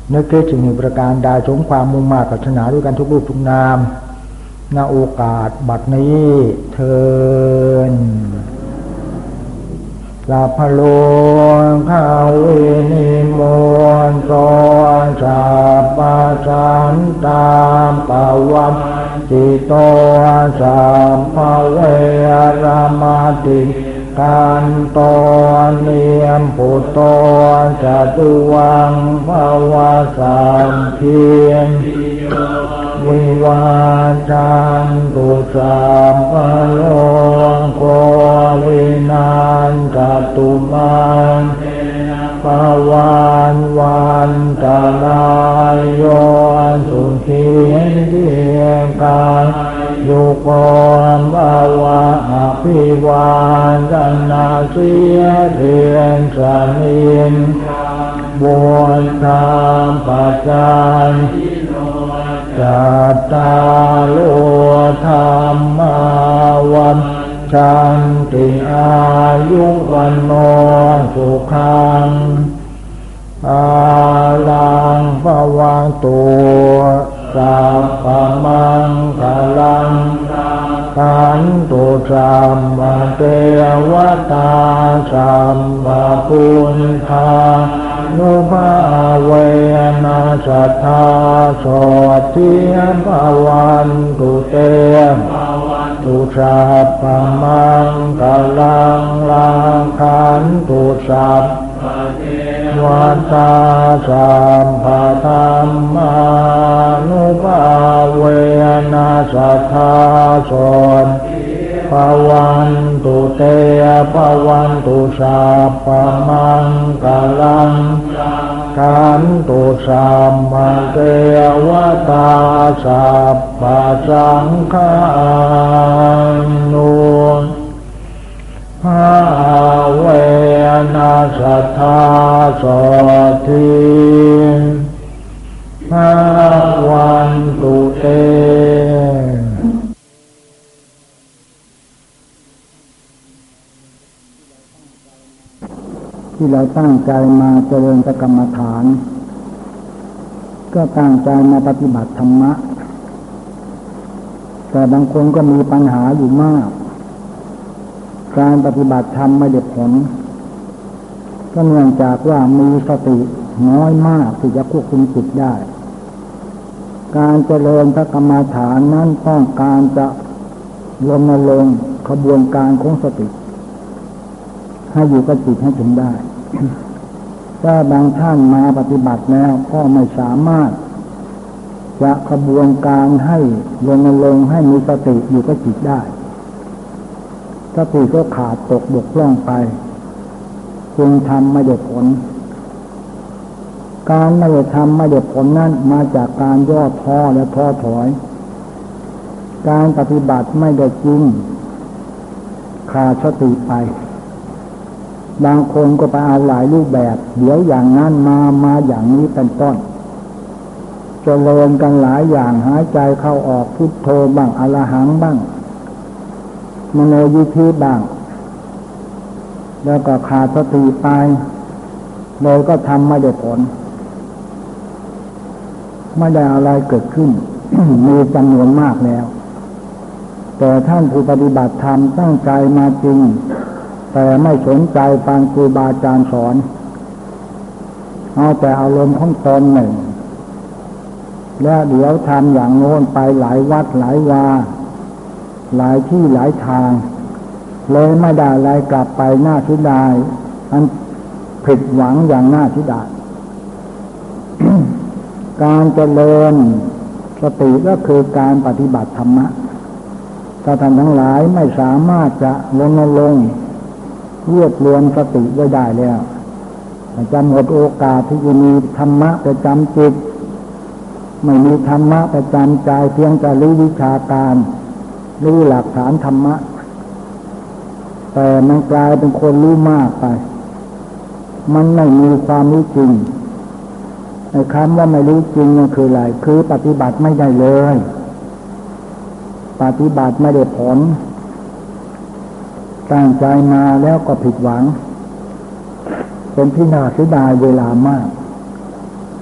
เนื้อเกสิ่งหนึ่งประการใดสมความมุ่งมากัศนาด้วยกันทุกรูปทุกนามนโอกาสบัดนี้เทินลาพโลข้าวินิมนตนสาปสันตามปวัน จิโตสัมภเวรมาติการตนเนียมปุตโตจตุวังภาวะสามเพียงวิวาจันตุสามพโลโกวินานจตุมันปวานวันตาลายโยสุ ขีเทียงกายยุกรบาวะอภิวานนาเสียเรียนสนินบวนธรรมปัจจัยจัตตาโลธรรมาวันชันติอายุวันโนสุขังอาลังภวังตัว สัพพมังคลังขันตุสัมมาเทวตาสัมมาปุญธานุภาเวนัสธาสดเทียมภวันตุเตมตุสัพพมังคลังลังขันตุสัพ วัตตาสัมปธรรมานุภาเวนัสธาสนภวันตุเตภวันตุสัพพมังกลังขันตุสัมมาเทวตาสัพพสังฆานุ ภาเวนัสธาสทิภาวันตุเตที่เราตั้งใจมาเจริญกรรมฐาน ก็ตั้งใจมาปฏิบัติธรรมะ แต่บางคนก็มีปัญหาอยู่มาก การปฏิบัติธรรมไม่ได้ผล ก็เนื่องจากว่ามีสติน้อยมากที่จะควบคุมจิตได้ การเจริญพระกรรมฐานนั้นต้องการจะลงลงขบวนการของสติ ให้อยู่กับจิตให้ถึงได้ ถ้าบางท่านมาปฏิบัติแล้วก็ไม่สามารถ จะขบวนการให้ลงลงให้มีสติอยู่กับจิตได้ สติก็ขาดตกบกพร่องไปจึงทำไม่ได้ผล การไม่ได้ทำไม่ได้ผลนั้นมาจากการย่อท้อและท้อถอย การปฏิบัติไม่ได้จริงขาดสติไป บางคนก็ไปเอาหลายรูปแบบ เดี๋ยวอย่างนั้นมามาอย่างนี้เป็นต้นจเจริญกันหลายอย่างหายใจเข้าออกพุทโธบ้างอรหังบ้าง มโนยิธิบ้าง แล้วก็ขาดสติไปเลยก็ทำไม่ได้ผล ไม่ได้อะไรเกิดขึ้น มีจำนวนมากแล้ว แต่ท่านผู้ปฏิบัติธรรมตั้งใจมาจริง แต่ไม่สนใจฟังครูบาอาจารย์สอน เอาแต่อารมณ์ของตนหนึ่ง แล้วเดี๋ยวทำอย่างโน้นไปหลายวัดหลายวา หลายที่หลายทาง เลยไม่ได้อะไรกลับไปหน้าทุดายอันผิดหวังอย่างหน่าทิดาการเจริญสติก็คือการปฏิบัติธรรมะถ้าท่านทั้งหลายไม่สามารถจะลงลงรวบรวมสติไว้ได้แล้วจะหมดโอกาสที่จะมีธรรมะประจำจิต ไม่มีธรรมะประจำใจเพียงแต่รู้วิชาการ รู้หลักฐานธรรมะ แต่มันกลายเป็นคนรู้มากไป มันไม่มีความรู้จริงไอ้คำว่าไม่รู้จริงนั่นคืออะไรคือปฏิบัติไม่ได้เลย ปฏิบัติไม่ได้ผล ตั้งใจมาแล้วก็ผิดหวัง เป็นที่น่าเสียดายเวลามาก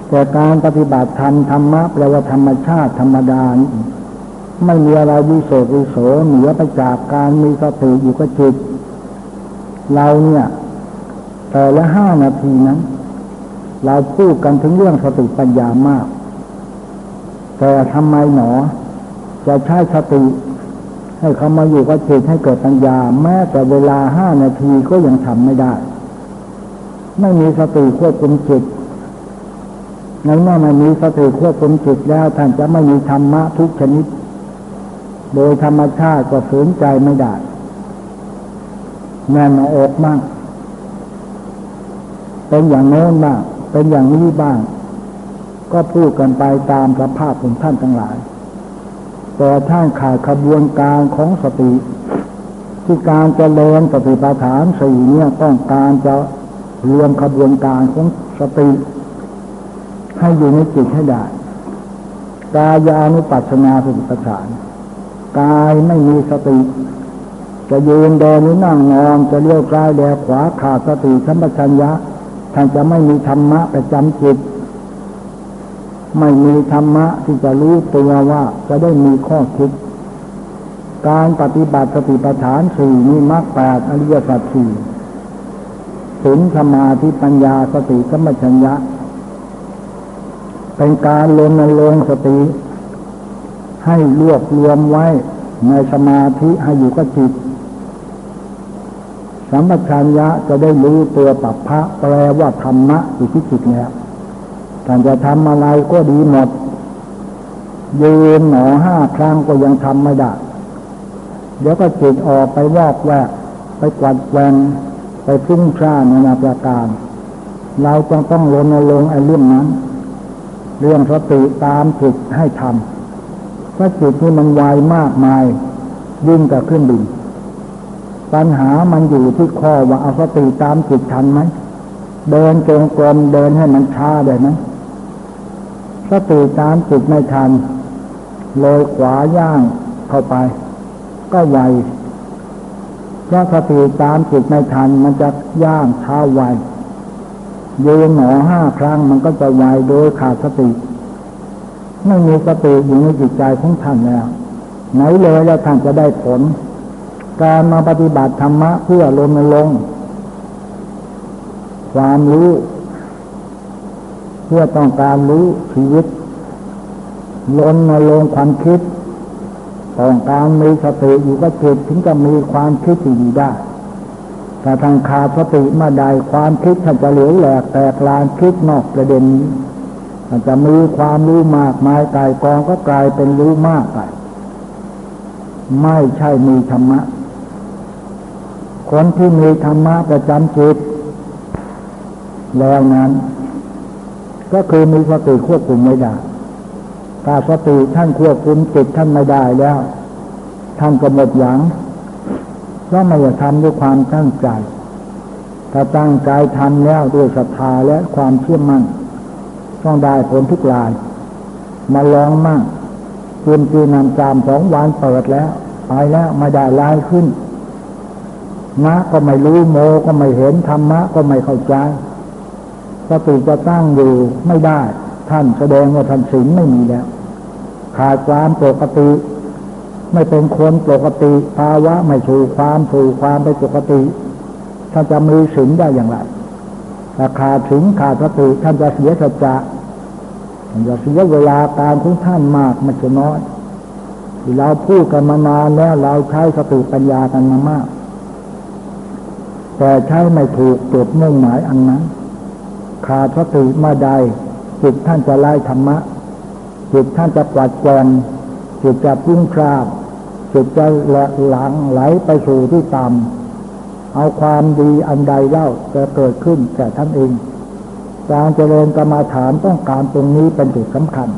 แต่การปฏิบัติธรรมธรรมะแปลว่าธรรมชาติธรรมดา ไม่มีอะไรวิเศษวิโสเหนือไปจากการมีสติอยู่กับจิต เราเนี่ยแต่ละห้านาทีนั้น เราพูดกันถึงเรื่องสติปัญญามาก แต่ทำไมหนอ จะใช้สติ ให้เขามาอยู่กับจิตให้เกิดปัญญา แม้แต่เวลาห้านาทีก็ยังทำไม่ได้ ไม่มีสติควบคุมจิตในเมื่อไม่มีสติควบคุมจิตแล้วท่านจะไม่มีธรรมะทุกชนิด โดยธรรมชาติก็ฝืนใจไม่ได้แน่นอกมาก เป็นอย่างโน้นบ้าง เป็นอย่างนี้บ้าง ก็พูดกันไปตามสภาพของท่านทั้งหลาย แต่ท่านขาดขบวนการของสติ ที่การจะเริญสติปัฏฐานสี่เนี่ยต้องการจะรวมขบวนการของสติ ให้อยู่ในจิตให้ได้กายานุปัสสนาสติปัฏฐาน กายไม่มีสติ จะยืนเดินหรือนั่งนอนจะเลี้ยวซ้ายแลขวาขาดสติสัมปชัญญะท่านจะไม่มีธรรมะประจำจิต ไม่มีธรรมะที่จะรู้ตัวว่าจะได้มีข้อคิด การปฏิบัติสติปัฏฐานสี่มีมรรคแปดอริยสัจสี่ศีลสมาธิปัญญาสติสมัชัญญะ เป็นการลนลงสติ ให้รวบรวมไว้ในสมาธิให้อยู่กับจิตสัมปชัญญะจะได้รู้ตัวปัปพระแปลว่าธรรมะอยู่ที่จิตเนี่ยท่านจะทำอะไรก็ดีหมดยืนหนอห้าครั้งก็ยังทำไม่ได้ เดี๋ยวก็จิตออกไปวอกแวก ไปกวัดแวงไปฟุ้งซ่านนานาประการ เราต้องต้องลนลงไอ้เรื่องนั้น เรื่องสติตามจิตให้ทำ ราะจิตนี่มันไวมากมายยิ่งกับขึ้นบินปัญหามันอยู่ที่ข้อว่าเอาสติตามจิตทันไหมเดินจงกรมเดินให้มันช้าได้ไหมสติตามจิตไม่ทันเลยขวาย่างเข้าไป ก็ไวเพราะสติตามจิตไม่ทันมันจะย่างช้าไวยืนหนอห้าครั้งมันก็จะไวโดยขาดสติ ไม่มีสติอยู่ในจิตใจของท่านแล้วไหนเลยแล้วท่านจะได้ผล การมาปฏิบัติธรรมะเพื่อลนลง ความรู้ เพื่อต้องการรู้ชีวิตลนลงความคิดต้องการมีสติอยู่ก็จิตถึงจะมีความคิดที่ดีได้แต่ทางขาดสติมาใดความคิดท่านจะเหลวแหลกแตกลานคิดนอกประเด็น นี้มันจะมีความรู้มากมายกายกองก็กลายเป็นรู้มากไปไม่ใช่มีธรรมะ คนที่มีธรรมะประจำจิต แล้วนั้น ก็คือมีสติควบคุมไม่ได้ถ้าสติท่านควบคุมจิตท่านไม่ได้แล้ว ท่านก็หมดหวังเพราะไม่ได้ทำด้วยความตั้งใจ ถ้าตั้งใจทำแล้วด้วยศรัทธาและความเชื่อมั่น ต้องได้ผลทุกราย มาลองมั่งคืนคืนนำจามสองวันเปิดแล้วไปแล้วมาได้ลายขึ้นนะก็ไม่รู้โมก็ไม่เห็นธรรมะก็ไม่เข้าใจสติจะตั้งอยู่ไม่ได้ ท่านแสดงว่าท่านศีลไม่มีแล้ว ขาดความปกติ ไม่เป็นคนปกติภาวะไม่สู่ความสู่ความไปปกติท่านจะมีศีลได้อย่างไร ถ้าขาดศีลขาดสติท่านจะเสียสัจจะท่านจะเสียเวลาการของท่านมากมันจะน้อยที่เราพูดกันมานานแล้วเราใช้สติปัญญากันมามาก แต่ใช้ไม่ถูกจุดมุ่งหมายอันนั้นขาดสติมาใดจิตท่านจะไล่ธรรมะจิตท่านจะกวาดแกงจิตจะพุ่งคราบจิตจะหลังไหลไปสู่ที่ต่ำ เอาความดีอันใดเล่าจะเกิดขึ้นแก่ท่านเอง การเจริญกรรมาฐานต้องการตรงนี้เป็นจุดสำคัญ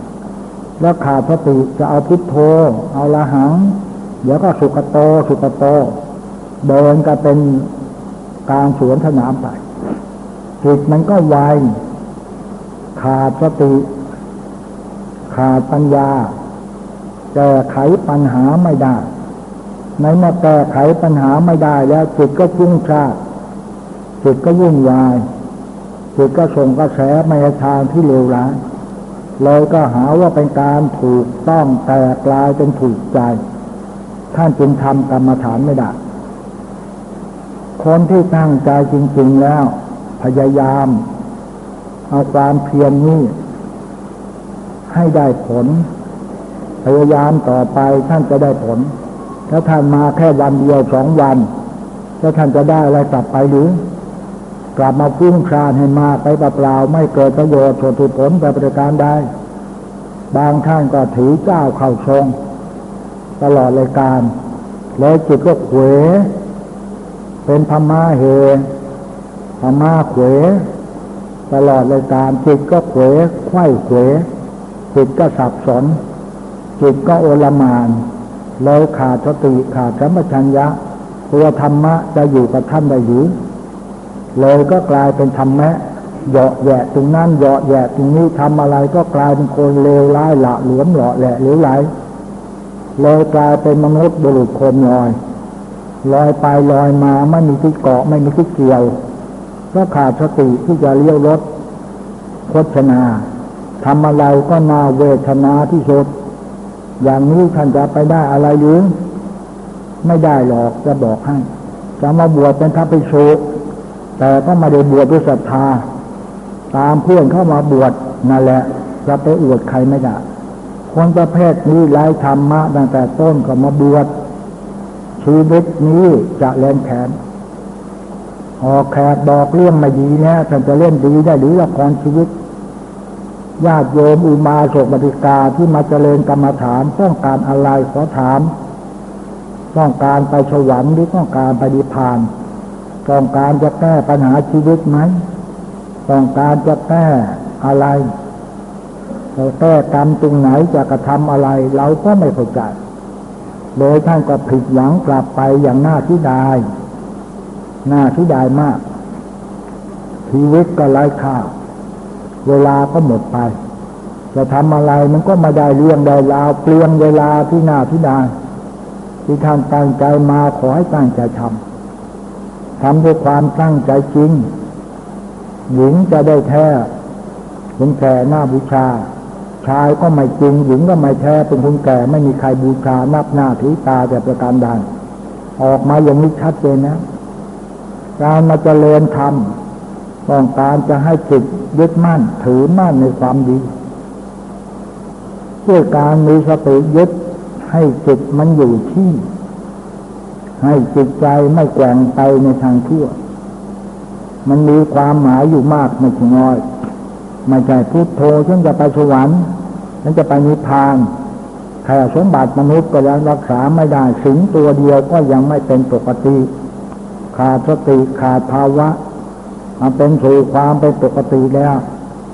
แล้วขาดสติจะเอาพุทโธ เอาละหัง เดี๋ยวก็สุกโตสุกโต เดินก็เป็นการสวนสนามไปจิตมันก็ไวขาดสติ ขาดปัญญาแก้ไขปัญหาไม่ได้ ในเมื่อแก้ไขปัญหาไม่ได้แล้วจิตก็ฟุ้งซ่านจิตก็วุ่นวายจิตก็ส่งกระแสไมาในทางที่เลวร้ายเลยก็หาว่าเป็นการถูกต้องแต่กลายเป็นถูกใจ ท่านจึงทำกรรมฐานไม่ได้ คนที่ตั้งใจจริง ๆแล้ว พยายาม เอาความเพียรนี้ ให้ได้ผล พยายามต่อไปท่านจะได้ผล ถ้าท่านมาแค่วันเดียวสองวัน แล้วท่านจะได้อะไรกลับไปหรือกลับมาฟุ้งครานให้มาไปเปล่าๆไม่เกิดประโยชน์ผลผลแต่ประการใดบางท่านก็ถือเจ้าเข้าทรง ตลอดรายการ แล้วจิตก็เขวเป็นพม่าเฮพม่าเขวตลอดรายการจิตก็เขวไข้เขวจิตก็สับสน จิตก็โอลมาน แล้วขาดสติขาดสัมปชัญญะตัวธรรมะจะอยู่กับท่านได้หรือเลยก็กลายเป็นธรรมะเหยาะแยะตรงนั้นเหยาะแยะตรงนี้ทำอะไรก็กลายเป็นคนเลวร้ายละหลวมเหล่อแหละหรือไหลเลยกลายเป็นมนุษย์บุรุษคนลอยลอยไปลอยมาไม่มีที่เกาะไม่มีที่เกี่ยว ก็ขาดสติที่จะเลี้ยวรถโคชนาทำอะไรก็นาเวทนาที่สุด อย่างนี้ท่านจะไปได้อะไรหรือ ไม่ได้หรอกจะบอกให้จะมาบวชเป็นทัพไปโชแต่ก็ไม่ได้บวชด้วยศรัทธา ตามเพื่อนเข้ามาบวชนั่นแหละจะไปอวดใครไม่ได้คนประเภทนี้ไร้ธรรมะตั้งแต่ต้นก็มาบวชชีวิตนี้จะเล่นแขนออกแขกบอกเรื่องไม่ดีนะท่านจะเล่นดีได้หรือละครชีวิต ญาติโยมอุมาโศกบริกาที่มาเจริญกรรมฐานต้องการอะไรขอถาม ต้องการไปสวรรค์หรือต้องการไปดิพาน ต้องการจะแก้ปัญหาชีวิตไหมต้องการจะแก้อะไรเราแก้กรรมตรงไหนจะกระทำอะไร เราก็ไม่เข้าใจโดยท่านก็ผิดหวังกลับไปอย่างน่าที่ดายน่าที่ดายมากชีวิตก็ไร้ค่า เวลาก็หมดไป จะทำอะไรมันก็มาได้เรื่องได้ราวเปลี่ยนเวลาที่น่าที่ดาที่ท่านตั้งใจมาขอให้ตั้งใจทำทำด้วยความตั้งใจจริง หญิงจะได้แท้เป็นแก่หน้าบูชา ชายก็ไม่จริง หญิงก็ไม่แท้เป็นคนแก่ไม่มีใครบูชานับหน้าถือตาแต่ประการใดออกมาอย่างนี้ชัดเจนนะ การมาเจริญธรรม ต้องการจะให้จิตยึดมั่นถือมั่นในความดีด้วยการมีสติยึดให้จิตมันอยู่ที่ ให้จิตใจไม่แกว่งไปในทางทั่ว มันมีความหมายอยู่มากไม่ใช่น้อยไม่ใช่พุทโธฉันจะไปสวรรค์ฉันจะไปนิพพานแค่สมบัติมนุษย์ก็ยังรักษาไม่ได้สิงตัวเดียวก็ยังไม่เป็นปกติ ขาดสติขาดภาวะ มาเป็นสู่ความเป็นปกติแล้ว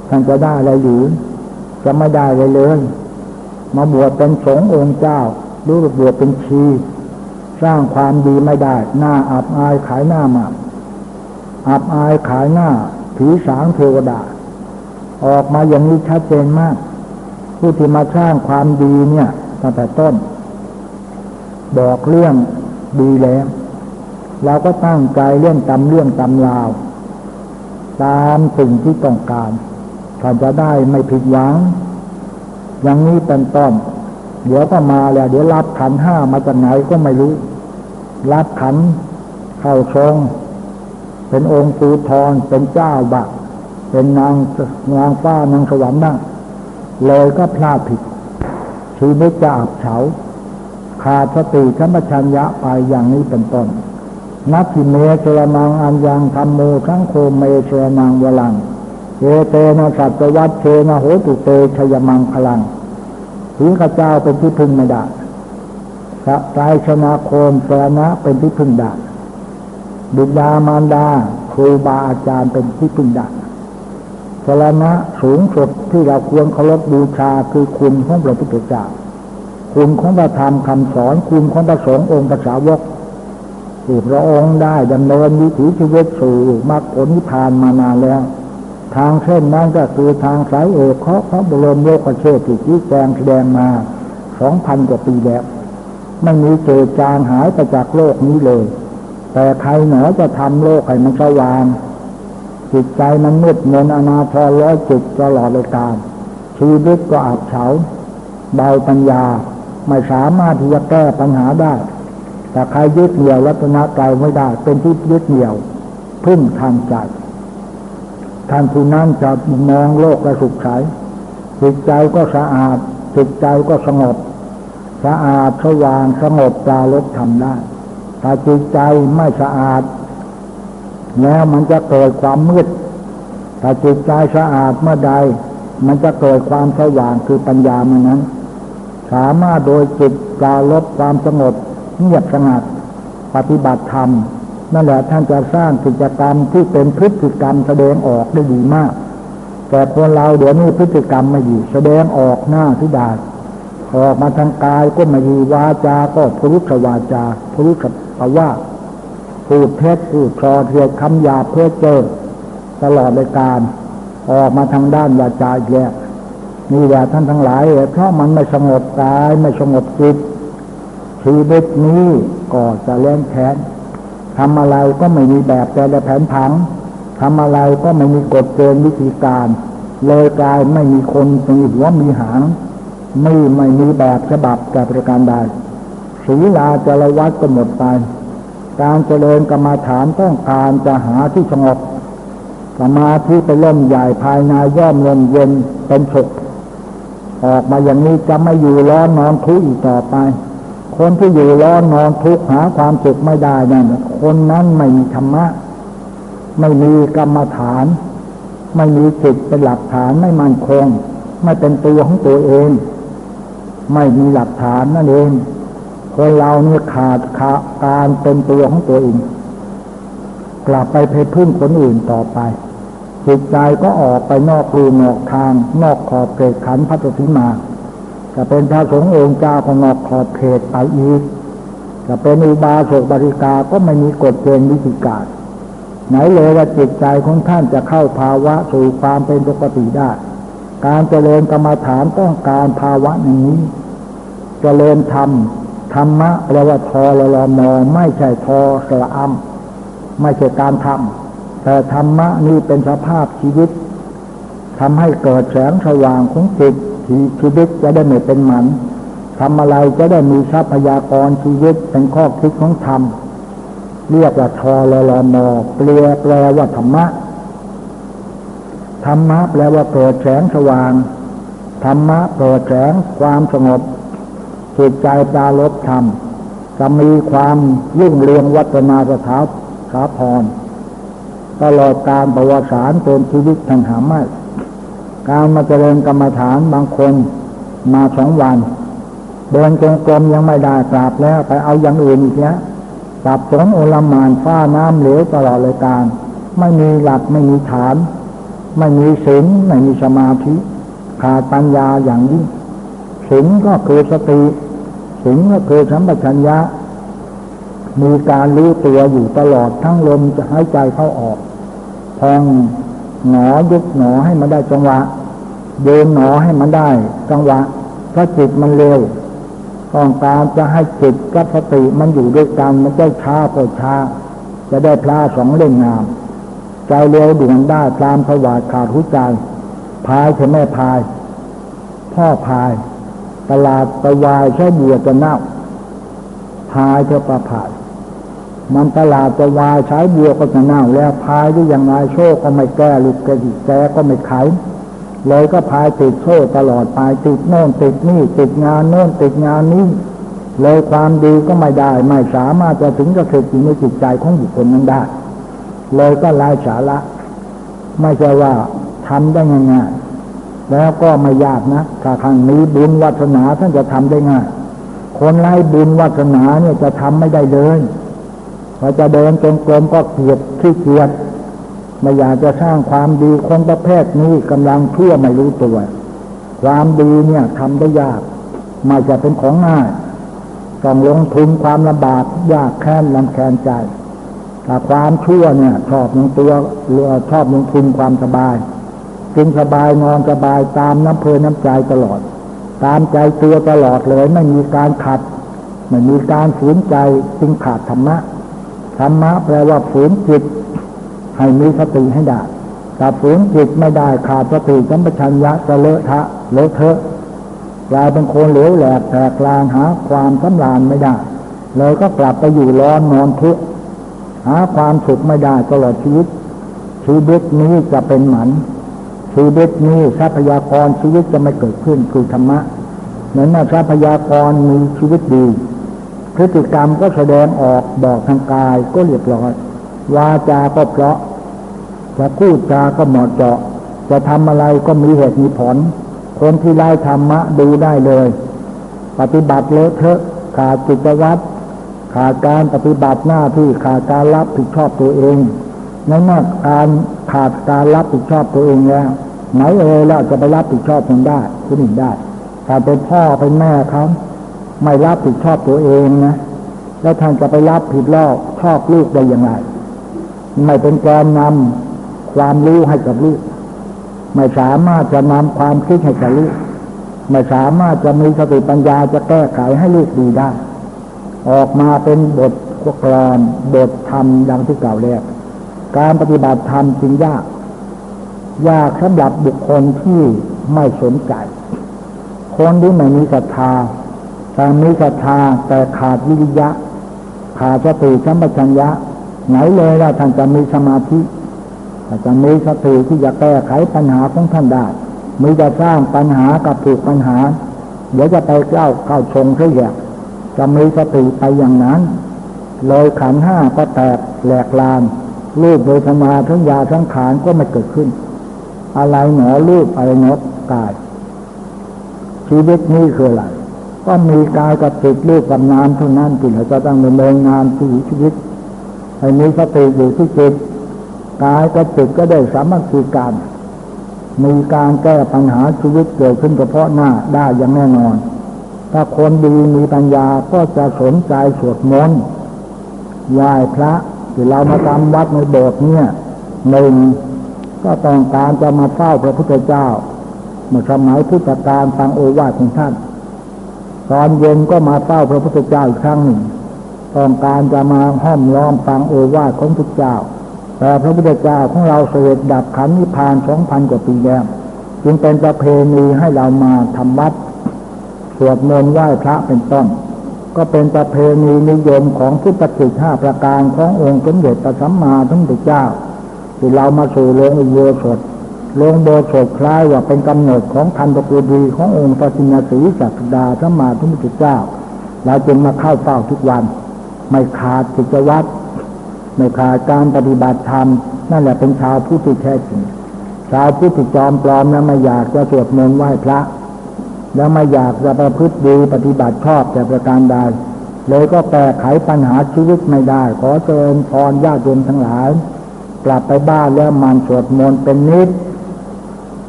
ท่านจะได้อะไรหรือจะไม่ได้เลยเลย มาบวชเป็นสงฆ์องค์เจ้าหรือบวชเป็นชี สร้างความดีไม่ได้ หน้าอับอายขายหน้ามาอับอายขายหน้าผีสางเทวดา ออกมาอย่างนี้ชัดเจนมาก ผู้ที่มาสร้างความดีเนี่ยตั้งแต่ต้น บอกเรื่องดีแล้วเราก็ตั้งใจเรื่องตำเรื่องตำราว ตามสิ่งที่ต้องการถ้าจะได้ไม่ผิดหวัง อย่างนี้เป็นต้นเดี๋ยวก็มาแล้ว เดี๋ยวรับขันห้ามาจากไหนก็ไม่รู้ รับขันเข้าทรง เป็นองค์ปูทองเป็นเจ้าบะเป็นนางนางฟ้านางสวรรค์นั่งเลยก็พลาดผิดชีวิตจะอับเฉาขาดสติธรรมชัญญะไปอย่างนี้เป็นต้น นักทิเมเชรนังอันยังธรรมโมทั้งโคเมเชรนังวลังเอเตนะสัตวัตเชนะโหตุเตชยมังพลังถึงข้าเจ้าเป็นที่พึ่งไม่ได้พระไตรชนาโคมสรณะเป็นที่พึ่งได้บิดามารดาครูบาอาจารย์เป็นที่พึ่งได้สรณะสูงสุดที่เราควรเคารพบูชาคือคุณของพระพุทธเจ้าคุณของพระธรรมคำสอนคุณของพระสงฆ์องค์พระสาวก ที่พระองค์ได้ดำเนินวิถีชีวิตสู่มรรคผลนิพพานมานานแล้ว ทางเส้นนั้นก็คือทางสายเอกเคาะพระบรมโลกเชษฐีที่แจงแสดงมาสองพันกว่าปีแล้ว ไม่มีเจจางหายไปจากโลกนี้เลย แต่ใครหนอจะทำโลกให้มันสว่างจิตใจมันมืดมนอนาทรร้อยจิตตลอดเลยการชีวิตก็อับเฉาเบาปัญญา ไม่สามารถที่จะแก้ปัญหาได้ แต่ใครยึดเหนี่ยวรัตนตรัยไม่ได้ เป็นที่ยึดเหนี่ยวพึ่งทางใจท่านผู้นั้นจะมองโลกและสุขใสจิตใจก็สะอาดจิตใจก็สงบ สะอาดสว่างสงบปลาลดทำได้ถ้าจิตใจไม่สะอาด แล้วมันจะเกิดความมืดถ้าจิตใจสะอาดเมื่อใด มันจะเกิดความสว่างคือปัญญามันนั้น สามารถโดยจิตจาลบความสงบ เงียบสงัดปฏิบัติธรรม นั่นแหละท่านจะสร้างกิจกรรมที่เป็นพฤติกรรมแสดงออกได้ดีมาก แต่คนเราเดี๋ยวนี้พฤติกรรมไม่ดีแสดงออกหน้าที่ดาออกมาทางกายก็ไม่ดีวาจาก็พุรุษวาจาพุรุษปว่าพูดเท็จพูดคลอเทียดคำหยาเพื่อเจอตลอดในการ ออกมาทางด้านวาจาอีกแล้วนี่แหละท่านทั้งหลายเพราะมันไม่สงบกายไม่สงบจิต ชีวิตนี้ก็จะเล่นแค้นทำอะไรก็ไม่มีแบบแต่ละแผนผังทำอะไรก็ไม่มีกฎเกณฑ์วิธีการ เลยกายไม่มีคนมีหัวมีหางไม่ไม่มีแบบฉบับแต่ประการใดศีลาจารวัดก็หมดไป การเจริญกรรมาฐานต้องการจะหาที่สงบสมาธิไปเล่มใหญ่ภายในย่อมลมเย็นเป็นสุขออกมาอย่างนี้จะไม่อยู่ร้อนนอนทุกข์อีกต่อไป คนที่อยู่ร้อนนอนทุกข์หาความสุขไม่ได้นั่นคนนั้นไม่มีธรรมะ ไม่มีกรรมฐาน ไม่มีจิตเป็นหลักฐานไม่มั่นคง ไม่เป็นตัวของตัวเอง ไม่มีหลักฐานนั่นเองคนเราเนี่ยขาดขาการเป็นตัวของตัวเองกลับไปเพพึ่งคนอื่นต่อไปจิตใจก็ออกไปนอกรูนอกทาง นอกขอบเขตขันพัฒธิมา จะเป็นพระสงฆ์องค์เจ้าของนอกขอบเขตไปอีกจะเป็นอุบาสกบริกาก็ไม่มีกฎเกณฑ์วิธีการไหนเลยว่าจิตใจของท่านจะเข้าภาวะสู่ความเป็นปกติได้ การเจริญกรรมฐานต้องการภาวะอย่างนี้ เจริญธรรมธรรมะแปลว่าทอละลอมอไม่ใช่ทอสละอัมไม่ใช่การทำแต่ธรรมะนี่เป็นสภาพชีวิตทำให้เกิดแสงสว่างของจิต ชีวิตจะได้ไม่เป็นหมันทำอะไรจะได้มีทรัพยากรชีวิตเป็นข้อคิดของธรรมเรียกว่าทอลลมอเปลียแปลว่าธรรมะธรรมะแปลว่าเกิดแสงสว่างธรรมะเกิดแสงความสงบจิตใจปราลบธรรมจะมีความยุ่งเรืองวัฒนาสถาสาพรตลอดการประวัติศาสตร์เป็นชีวิตทางหาไม่ การมาเจริญกรรมฐานบางคนมาสองวัน เดินจงกรมยังไม่ได้กราบแล้วไปเอาอย่างอื่นอีกเนี้ยปรับสงโอลมานฟ้าน้ำเหลวตลอดเลยการ ไม่มีหลักไม่มีฐาน ไม่มีศีลไม่มีสมาธิ ขาดปัญญาอย่างยิ่งศีลก็คือสติสิ่งก็คือสัมปชัญญะ มีการรู้ตัวอยู่ตลอดทั้งลมจะหายใจเข้าออกพองหนอยุบหนอให้มาได้จังหวะ เดินหนอให้มันได้จังหวะเพราะจิตมันเร็วต้องการจะให้จิตกับสติมันอยู่ด้วยกันมันจะช้าก็ช้า จะได้พลาสองเล่งงามใจเร็วด่วนได้ตามสวาดขาดหัวใจพายจะแม่พาย พ่อพาย ตลาดตะวายใช้บัวจะเน่าพายเธอประพาย มันตลาดจะวายใช้เบัวก็จะเน่าแล้วพายได้ยังไงโชคก็ไม่แก้ลูกกระดิกแกก็ไม่ไข เลยก็พายติดโซ่ตลอดไปติดโน่นติดนี่ติดงานโน่นติดงานนี้เลยความดีก็ไม่ได้ ไม่สามารถจะถึงกับเกิดจริงในจิตใจของบุคคลนั้นได้ เลยก็ลายสาระ ไม่ใช่ว่าทำได้ง่ายๆแล้วก็ไม่ยากนะถ้าครั้งนี้บุญวัฒนาท่านจะทำได้ง่าย คนไร้บุญวัฒนาเนี่ยจะทำไม่ได้เลยพอจะเดินจงกรมก็เกียดขี้เกียจ ไม่อยากจะสร้างความดีคนประเภทนี้กำลังทั่วไม่รู้ตัว ความดีเนี่ยทำได้ยากไม่จะเป็นของง่ายต้องลงทุนความลำบากยากแค้นลำแค้นใจแต่ความชั่วเนี่ย ชอบลงตัวเรือชอบลงทุนความสบายกินสบายนอนสบายตามน้ำเพลินน้ำใจตลอด ตามใจตัวตลอดเลยไม่มีการขัดไม่มีการฝืนใจจึงขาดธรรมะธรรมะแปลว่าฝืนจิต ให้มีสติให้ได้ถ้าฝืนจิตไม่ได้ขาดสติสัมปชัญญะจะเลอะทะเลอะเทอะกลายเป็นคนเหลวแหลกแตกลางหาความสำราญไม่ได้ เลยก็กลับไปอยู่ร้อนนอนทุกข์หาความสุขไม่ได้ตลอดชีวิต ชีวิตนี้จะเป็นหมันชีวิตนี้ทรัพยากรชีวิตจะไม่เกิดขึ้นคือธรรมะนั้นทรัพยากรมีชีวิตดี พฤติกรรมก็แสดงออกบอกทางกายก็เรียบร้อยวาจาก็เพราะ จะพูดจาก็เหมาะเจาะ จะทำอะไรก็มีเหตุมีผล คนที่ไล่ธรรมะดูได้เลย ปฏิบัติเลอะเทอะขาดจิตวัตรขาดการปฏิบัติหน้าที่ขาดการรับผิดชอบตัวเองในเมื่อการขาดการรับผิดชอบตัวเองแล้วไหนเอ่ยแล้วจะไปรับผิดชอบคนได้คนอื่นได้ถ้าเป็นพ่อเป็นแม่เขาไม่รับผิดชอบตัวเองนะแล้วท่านจะไปรับผิดลอบชอบลูกได้อย่างไรไม่เป็นแกนนำ ความรู้ให้กับลูก ไม่สามารถจะนำความคิดให้กับลูก ไม่สามารถจะมีสติปัญญาจะแก้ไขให้ลูกดีได้ ออกมาเป็นบทกรอนบทธรรมดังที่กล่าวแล้วการปฏิบัติธรรมจึงยาก ยากสำหรับบุคคลที่ไม่สนใจ คนที่ไม่มีศรัทธาแต่มีศรัทธาแต่ขาดวิริยะ ขาดสติสัมปชัญญะ ไหนเลยว่าท่านจะมีสมาธิ จะมีสติที่จะแก้ไขปัญหาของท่านได้มีจะสร้างปัญหากับผูกปัญหา เดี๋ยวจะไปเจ้าเข้าชงเสียจะมีสติไปอย่างนั้นเลยขันห้าก็แตกแหลกลานรูปโดยธรรมาทั้งยาทั้งขานก็ไม่เกิดขึ้น อะไรหนอรูปอะไรหนอกาย ชีวิตนี้คืออะไรก็มีกายกับจิตรูปกับนามเท่านั้นที่เราจะต้องดำเนินงานชีวิตให้มีสติอยู่ที่จิต กายกับจิตก็ได้สามัคคีกันมีการแก้ปัญหาชีวิตเกิดขึ้นเฉพาะหน้าได้อย่างแน่นอน ถ้าคนดีมีปัญญาก็จะสนใจสวดมนต์ไหว้พระที่เรามาทำวัดในโบสถ์เนี่ยหนึ่งก็ต้องการจะมาเฝ้าพระพุทธเจ้าเมื่อสมัยพุทธกาลฟังโอวาทของท่าน ตอนเย็นก็มาเฝ้าพระพุทธเจ้าอีกครั้งหนึ่ง ต้องการจะมาห้อมล้อมฟังโอวาทของพระเจ้า แต่พระพุทธเจ้าของเราเสด็จดับขันนิพพานสองพันกว่าปีแล้วจึงเป็นประเพณีให้เรามาทำวัด สวดมนต์ไหว้พระเป็นต้น ก็เป็นประเพณีนิยมของพุทธกิจห้าประการขององค์สมเด็จพระสัมมาสัมพุทธเจ้า ที่เรามาสู่โลงอุโบสถลงโบสถคล้ายว่าเป็นกำเนิดของพันธกุฎีขององค์พระสินสีจักรดาสัมมาสัมพุทธเจ้า เราจึงมาเข้าเฝ้าทุกวัน ไม่ขาดกิจวัตร ไม่ขาดการปฏิบัติธรรม นั่นแหละเป็นชาวผู้ที่แท้จริง ชาวผู้ที่จอมปลอมแล้วไม่อยากจะสวดมนต์ไหว้พระ แล้วไม่อยากจะประพฤติดีปฏิบัติชอบแต่ประการใดเลยก็แก้ไขปัญหาชีวิตไม่ได้ ขอเชิญพรญาติโยมทั้งหลาย กลับไปบ้านแล้วมันสวดมนต์เป็นนิด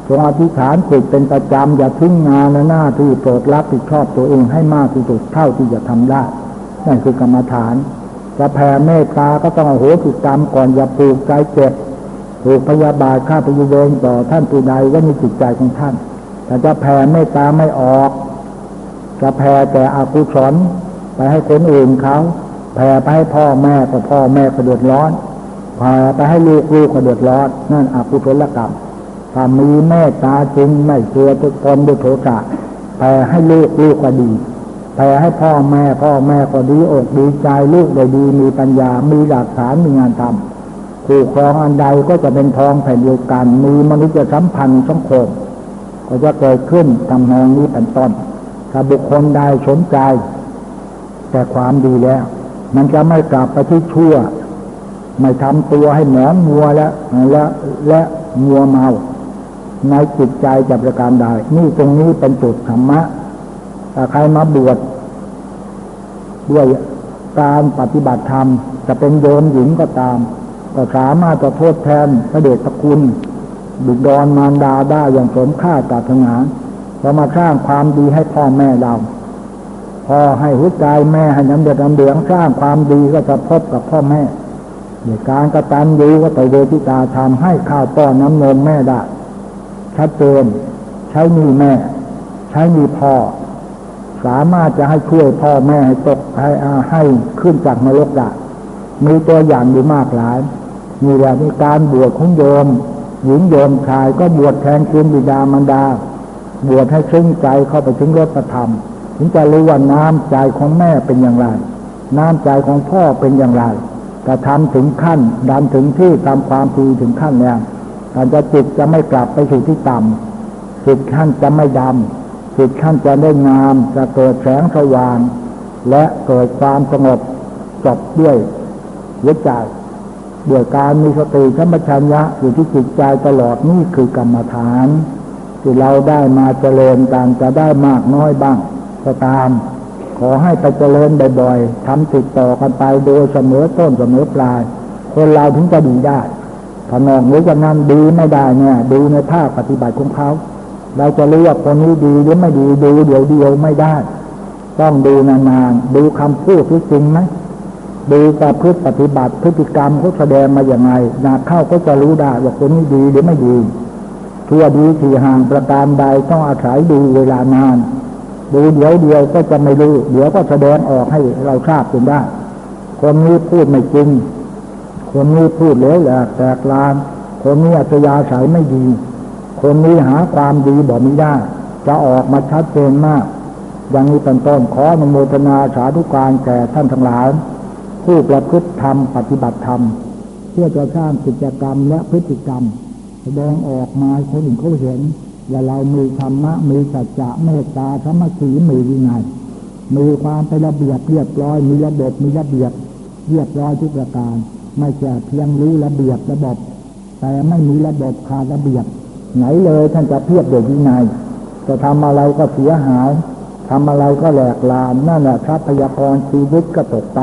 ทรงอธิษฐานจิตเป็นประจำอย่าทิ้งงานและหน้าที่โปรดรับผิดชอบตัวเองให้มากที่สุดเท่าที่จะทำได้นั่นคือกรรมฐาน จะแผ่เมตตาก็ต้องโหสิกรรมก่อนอย่าปลูกใจเจ็บถูกพยาบาทฆ่าพยเวรต่อท่านผู้ใดว่าในจิตใจของท่าน แต่จะแผ่เมตตาไม่ออก จะแผ่แต่อกุศลไปให้คนอื่นเขาแผ่ไปให้พ่อแม่ก็พ่อแม่ก็เดือดร้อนแผ่ไปให้ลูกลูกก็เดือดร้อนนั่นอกุศลกรรมถ้ามีเมตตาจริงไม่เชื่อทุกคนด้วยโทสะแผ่ให้ลูกลูกก็ดี แผ่ให้พ่อแม่พ่อแม่ก็ดีอกดีใจลูกได้ดีมีปัญญา มีหลักฐานมีงานทำคู่ครองอันใดก็จะเป็นทองแผ่นเดียวกัน มีมนุษยสัมพันธ์สังคมก็จะเกิดขึ้นทำนองนี้เป็นต้นถ้าบุคคลใดสนใจ แต่ความดีแล้ว มันจะไม่กลับไปที่ชั่ว ไม่ทำตัวให้หมองมัวและและและมัวเมา ในจิตใจจะประการใดนี่ตรงนี้เป็นจุดธรรมะ ถ้าใครมาบวชด้วยการปฏิบัติธรรม จะเป็นโยมหญิงก็ตาม ก็สามารถจะโทษแทนพระเดชพระคุณ บุดรมารดาได้อย่างสมค่าตราถนาเรามาสร้างความดีให้พ่อแม่เราพ่อให้หัวใจแม่ให้น้ำเดือดน้ำเดืองสร้างความดีก็จะพบกับพ่อแม่ในการกระตันยูก็ต่เวทิตาทำให้ข้าวป้อนน้ำนมแม่ได้ชัดเจนใช้มีแม่ ใช้มีพ่อ สามารถจะให้ช่วยพ่อแม่ให้ตกให้อาให้ขึ้นจากนรกได้มีตัวอย่างอยู่มากหลาย มีแบบมีการบวชของโยม หญิงโยมชายก็บวชแทนคุณบิดามารดา บวชให้ซึ้งใจเข้าไปถึงรถประธรรม ถึงจะรู้ว่าน้ำใจของแม่เป็นอย่างไร น้ำใจของพ่อเป็นอย่างไรกระทำถึงขั้นดันถึงที่ทำความดีถึงขั้นแล้วการจะจิตจะไม่กลับไปสู่ที่ต่ำจิตขั้นจะไม่ดำ จิตขั้นจะได้งามจะเกิดแสงสว่าง และเกิดความสงบจบด้วยหัวใจด้วยการมีสติธรรมชัญญะอยู่ที่จิตใจตลอดนี่คือกรรมฐาน ที่เราได้มาเจริญการจะได้มากน้อยบ้าง ก็ตาม ขอให้ไปเจริญบ่อยๆทำติดต่อกันไปโดยเสมอต้นเสมอปลาย คนเราถึงจะดีได้ถ้านอกหรือจานั้นดีไม่ได้เนี่ย ดูในภาคปฏิบัติของเขา เราจะรู้ว่าคนนี้ดีหรือไม่ดีดูเดี๋ยวเดียวไม่ได้ ต้องดูนานๆดูคำพูดที่จริงไหมดูปรพฤติปฏิบัติพฤติกรรมเขาแสดงมาอย่างไงอยากเข้าก็จะรู้ได้ว่าคนนี้ดีหรือไม่ดีทั่วดีที่ห่างประการใดต้องอาศัยดูเวลานาน ดูเดี๋ยวเดียวก็จะไม่รู้เดี๋ยวก็แสดงออกให้เราทราบจนได้ คนนี้พูดไม่จริงคนนี้พูดแล้วแหละแตกลานคนนี้อัจฉริยาสายไม่ดี คนนี้หาความดีบอกไม่ได้ จะออกมาชัดเจนมาก อย่างนี้เป็นต้นขออนุโมทนาสาธุการแก่ท่านทั้งหลาย ผู้ประพฤติธรรมปฏิบัติธรรม เพื่อจะสร้างกิจกรรมและพฤติกรรม แสดงออกมาคนอื่นเขาเห็นว่าเรามีธรรมะมีสัจจะเมตตาธรรมสีมีวินัยมีความเป็นระเบียบเรียบร้อย มีระบบมีระเบียบเรียบร้อยทุกประการ ไม่ใช่เพียงรู้ระเบียบระบบ แต่ไม่มีระบบขาดระเบียบ ไหนเลยท่านจะเพียบโดยวินัยจะทำอะไรก็เสียหายทำอะไรก็แหลกลานนั่นแหละทรัพยากรชีวิตก็ตกไป